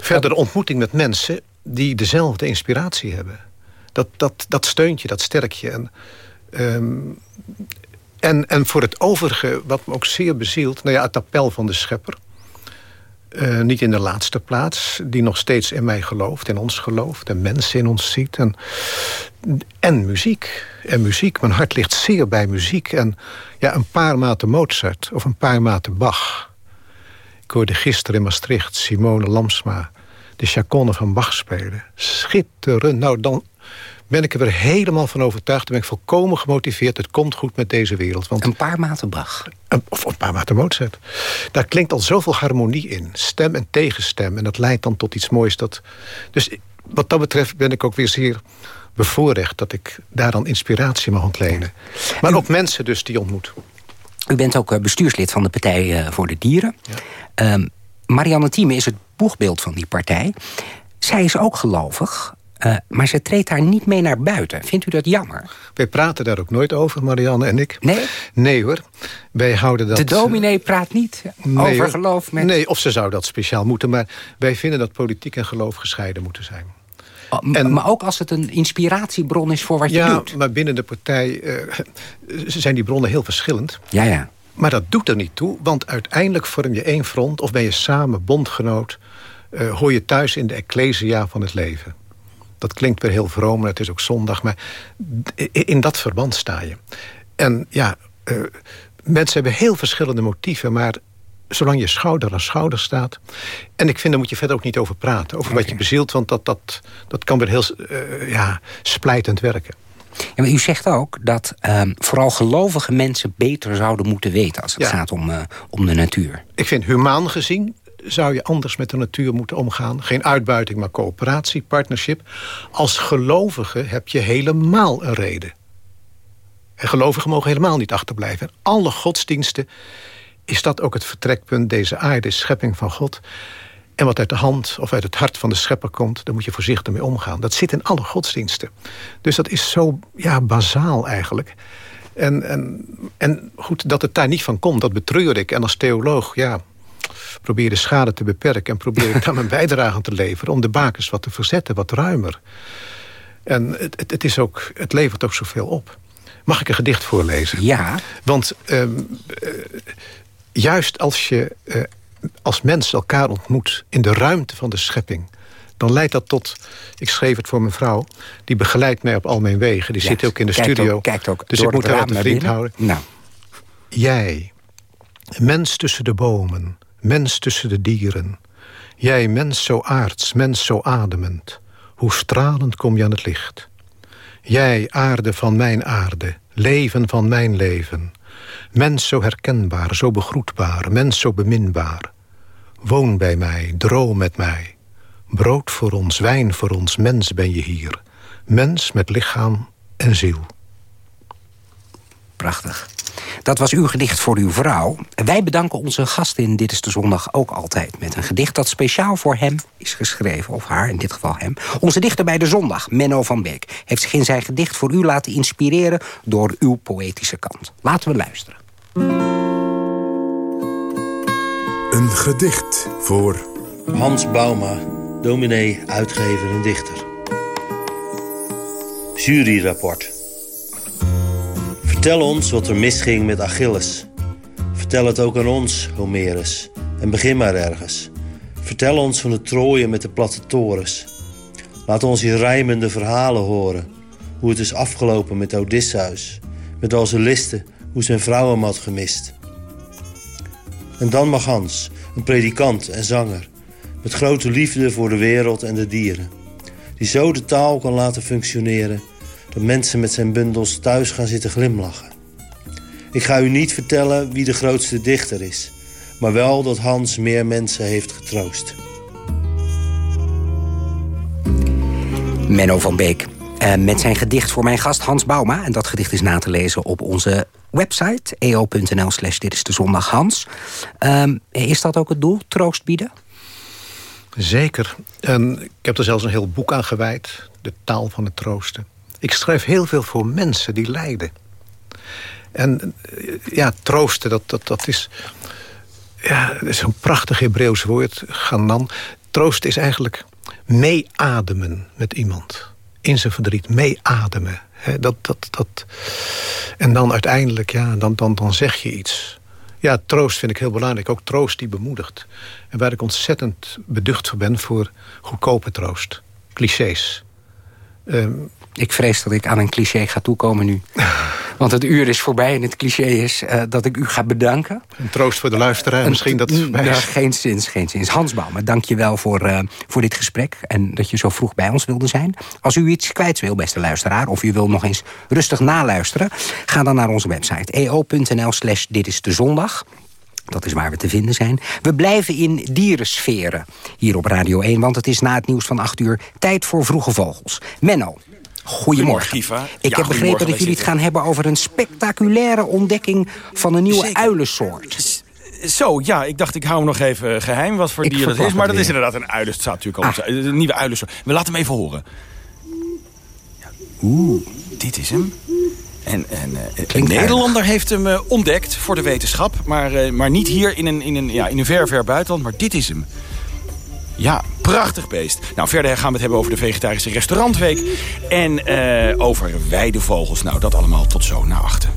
[SPEAKER 6] Verder de ontmoeting met mensen die dezelfde inspiratie hebben. Dat, dat, dat steunt je, dat sterk je. En, um, en, en voor het overige, wat me ook zeer bezielt... Nou ja, het appel van de schepper... Uh, niet in de laatste plaats, die nog steeds in mij gelooft, in ons gelooft... en mensen in ons ziet. En, en muziek. En muziek. Mijn hart ligt zeer bij muziek. En ja, een paar maten Mozart of een paar maten Bach. Ik hoorde gisteren in Maastricht Simone Lamsma... de chaconne van Bach spelen. Schitterend. Nou, dan ben ik er weer helemaal van overtuigd. Dan ben ik volkomen gemotiveerd. Het komt goed met deze wereld. Want
[SPEAKER 5] een paar maten Bach.
[SPEAKER 6] Een, of een paar maten Mozart. Daar klinkt al zoveel harmonie in. Stem en tegenstem. En dat leidt dan tot iets moois. Dat... Dus wat dat betreft ben ik ook weer zeer bevoorrecht... dat ik daar dan inspiratie mag ontlenen. Maar ook mensen dus die ontmoet.
[SPEAKER 5] U bent ook eh, bestuurslid van de Partij eh, voor de Dieren. Ja. Um, Marianne Thieme is het boegbeeld van die partij. Zij is ook gelovig. Uh, maar ze treedt daar niet mee naar buiten. Vindt u dat jammer?
[SPEAKER 6] Wij praten daar ook nooit over, Marianne en ik.
[SPEAKER 5] Nee?
[SPEAKER 6] Nee hoor. Wij houden dat...
[SPEAKER 5] De dominee praat niet nee, over geloof met...
[SPEAKER 6] Nee, of ze zou dat speciaal moeten. Maar wij vinden dat politiek en geloof gescheiden moeten zijn.
[SPEAKER 5] Oh, en, maar ook als het een inspiratiebron is voor wat
[SPEAKER 6] ja,
[SPEAKER 5] je doet.
[SPEAKER 6] Ja, maar binnen de partij uh, zijn die bronnen heel verschillend.
[SPEAKER 5] Ja, ja.
[SPEAKER 6] Maar dat doet er niet toe, want uiteindelijk vorm je één front... of ben je samen bondgenoot, uh, hoor je thuis in de ecclesia van het leven. Dat klinkt weer heel vroom, het is ook zondag, maar in dat verband sta je. En ja, uh, mensen hebben heel verschillende motieven... maar zolang je schouder aan schouder staat... en ik vind, daar moet je verder ook niet over praten... over okay. wat je bezielt, want dat, dat, dat kan weer heel uh, ja, splijtend werken.
[SPEAKER 5] Ja, maar u zegt ook dat um, vooral gelovige mensen beter zouden moeten weten... als het ja. gaat om, uh, om de natuur.
[SPEAKER 6] Ik vind humaan gezien zou je anders met de natuur moeten omgaan. Geen uitbuiting, maar coöperatie, partnership. Als gelovige heb je helemaal een reden. En gelovigen mogen helemaal niet achterblijven. Alle godsdiensten is dat ook het vertrekpunt, deze aarde, schepping van God. En wat uit de hand of uit het hart van de schepper komt... daar moet je voorzichtig mee omgaan. Dat zit in alle godsdiensten. Dus dat is zo ja, bazaal eigenlijk. En, en, en goed, dat het daar niet van komt, dat betreur ik. En als theoloog, ja, probeer de schade te beperken... en probeer ik daar mijn bijdrage aan te leveren... om de bakens wat te verzetten, wat ruimer. En het, het, is ook, het levert ook zoveel op. Mag ik een gedicht voorlezen?
[SPEAKER 5] Ja.
[SPEAKER 6] Want um, uh, juist als je uh, als mens elkaar ontmoet... in de ruimte van de schepping dan leidt dat tot... Ik schreef het voor mijn vrouw. Die begeleidt mij op al mijn wegen. Die zit ook in de studio.
[SPEAKER 5] Ook, kijkt ook
[SPEAKER 6] dus ik moet haar wat vriend houden.
[SPEAKER 5] Nou.
[SPEAKER 6] Jij, mens tussen de bomen, mens tussen de dieren. Jij, mens zo aards, mens zo ademend. Hoe stralend kom je aan het licht. Jij, aarde van mijn aarde, leven van mijn leven. Mens zo herkenbaar, zo begroetbaar, mens zo beminbaar. Woon bij mij, droom met mij. Brood voor ons, wijn voor ons, mens ben je hier. Mens met lichaam en ziel.
[SPEAKER 5] Prachtig. Dat was uw gedicht voor uw vrouw. Wij bedanken onze gast in Dit is de Zondag ook altijd... met een gedicht dat speciaal voor hem is geschreven. Of haar, in dit geval hem. Onze dichter bij de Zondag, Menno van Beek... heeft zich in zijn gedicht voor u laten inspireren... door uw poëtische kant. Laten we luisteren.
[SPEAKER 4] Een gedicht voor...
[SPEAKER 8] Hans Bauma, dominee, uitgever en dichter. Juryrapport. Vertel ons wat er misging met Achilles. Vertel het ook aan ons, Homerus. En begin maar ergens. Vertel ons van de trooien met de platte torens. Laat ons je rijmende verhalen horen. Hoe het is afgelopen met Odysseus. Met al zijn listen, hoe zijn vrouw hem had gemist. En dan mag Hans, een predikant en zanger... met grote liefde voor de wereld en de dieren... die zo de taal kan laten functioneren dat mensen met zijn bundels thuis gaan zitten glimlachen. Ik ga u niet vertellen wie de grootste dichter is... maar wel dat Hans meer mensen heeft getroost.
[SPEAKER 5] Menno van Beek. Uh, met zijn gedicht voor mijn gast Hans Bauma. En dat gedicht is na te lezen op onze website. eo.nl slash dit is de zondag Hans. Uh, is dat ook het doel, troost bieden?
[SPEAKER 6] Zeker. En ik heb er zelfs een heel boek aan gewijd. De taal van het troosten. Ik schrijf heel veel voor mensen die lijden. En ja, troosten, dat, dat, dat is... Ja, dat is zo'n prachtig Hebreeuws woord, ganan. Troosten is eigenlijk meeademen met iemand. In zijn verdriet, meeademen. dat, dat, dat. En dan uiteindelijk, ja, dan, dan, dan zeg je iets. Ja, troost vind ik heel belangrijk. Ook troost die bemoedigt. En waar ik ontzettend beducht voor ben... voor goedkope troost. Clichés.
[SPEAKER 5] Um, ik vrees dat ik aan een cliché ga toekomen nu. Want het uur is voorbij en het cliché is uh, dat ik u ga bedanken.
[SPEAKER 6] Een troost voor de luisteraar, misschien dat het voorbij
[SPEAKER 5] is. Geen zins, geen zins. Hans Bouwman, dank je wel voor, uh, voor dit gesprek... en dat je zo vroeg bij ons wilde zijn. Als u iets kwijt wil, beste luisteraar... of u wil nog eens rustig naluisteren... ga dan naar onze website eo.nl slash dit is de zondag... Dat is waar we te vinden zijn. We blijven in dierensferen hier op Radio 1... want het is na het nieuws van 8 uur tijd voor vroege vogels. Menno, Goedemorgen.
[SPEAKER 9] Kiva.
[SPEAKER 5] Ik heb begrepen dat jullie het gaan hebben over een spectaculaire ontdekking van een nieuwe Zeker. uilensoort.
[SPEAKER 9] Zo, ja, ik dacht ik hou hem nog even geheim wat voor dier dat is. Maar dat is inderdaad een uilen. Het staat natuurlijk al ah. een nieuwe uilensoort. We laten hem even horen. Oeh, dit is hem. En, en uh, een Nederlander heeft hem ontdekt voor de wetenschap. Maar, maar niet hier in een, in, een, ja, in een ver, ver buitenland. Maar dit is hem. Ja, prachtig beest. Nou, verder gaan we het hebben over de vegetarische restaurantweek. En uh, over weidevogels. Nou, dat allemaal tot zo naar achter.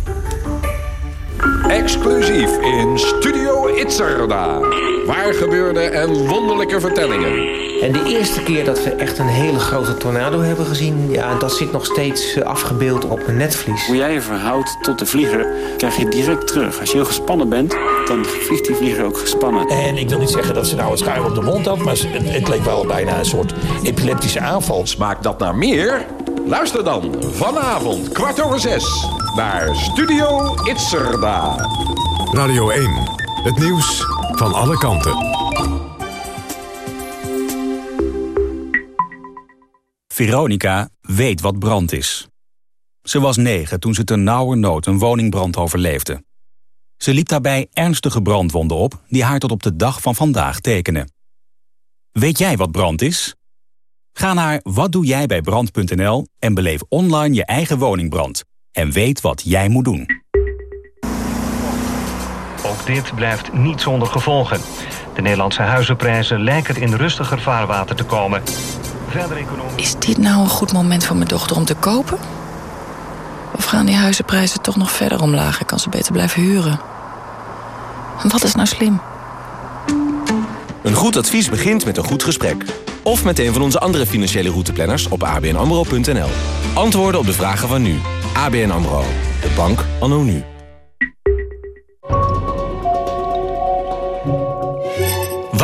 [SPEAKER 10] Exclusief in Studio Itzerda. Waar gebeurde en wonderlijke vertellingen.
[SPEAKER 11] En de eerste keer dat we echt een hele grote tornado hebben gezien... ja, dat zit nog steeds eh, afgebeeld op een netvlies.
[SPEAKER 12] Hoe jij je verhoudt tot de vlieger, krijg je direct terug. Als je heel gespannen bent, dan vliegt die vlieger ook gespannen.
[SPEAKER 13] En ik wil niet zeggen dat ze nou een schuim op de mond had... maar het, het leek wel bijna een soort epileptische aanval.
[SPEAKER 10] Smaakt dat naar meer? Luister dan vanavond kwart over zes naar Studio Itzerda.
[SPEAKER 4] Radio 1, het nieuws van alle kanten.
[SPEAKER 14] Veronica weet wat brand is. Ze was negen toen ze ten nauwernood een woningbrand overleefde. Ze liep daarbij ernstige brandwonden op die haar tot op de dag van vandaag tekenen. Weet jij wat brand is? Ga naar watdoejijbijbrand.nl en beleef online je eigen woningbrand. En weet wat jij moet doen.
[SPEAKER 15] Ook dit blijft niet zonder gevolgen. De Nederlandse huizenprijzen lijken in rustiger vaarwater te komen. Verder economisch...
[SPEAKER 16] Is dit nou een goed moment voor mijn dochter om te kopen? Of gaan die huizenprijzen toch nog verder omlaag en kan ze beter blijven huren? Wat is nou slim?
[SPEAKER 17] Een goed advies begint met een goed gesprek. Of met een van onze andere financiële routeplanners op abnamro.nl. Antwoorden op de vragen van nu. ABN AMRO. De bank anno nu.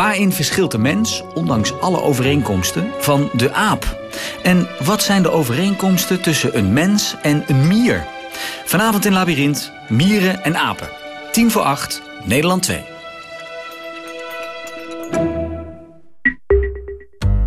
[SPEAKER 18] Waarin verschilt de mens, ondanks alle overeenkomsten, van de aap? En wat zijn de overeenkomsten tussen een mens en een mier? Vanavond in Labyrinth, mieren en apen. 10 voor 8, Nederland 2.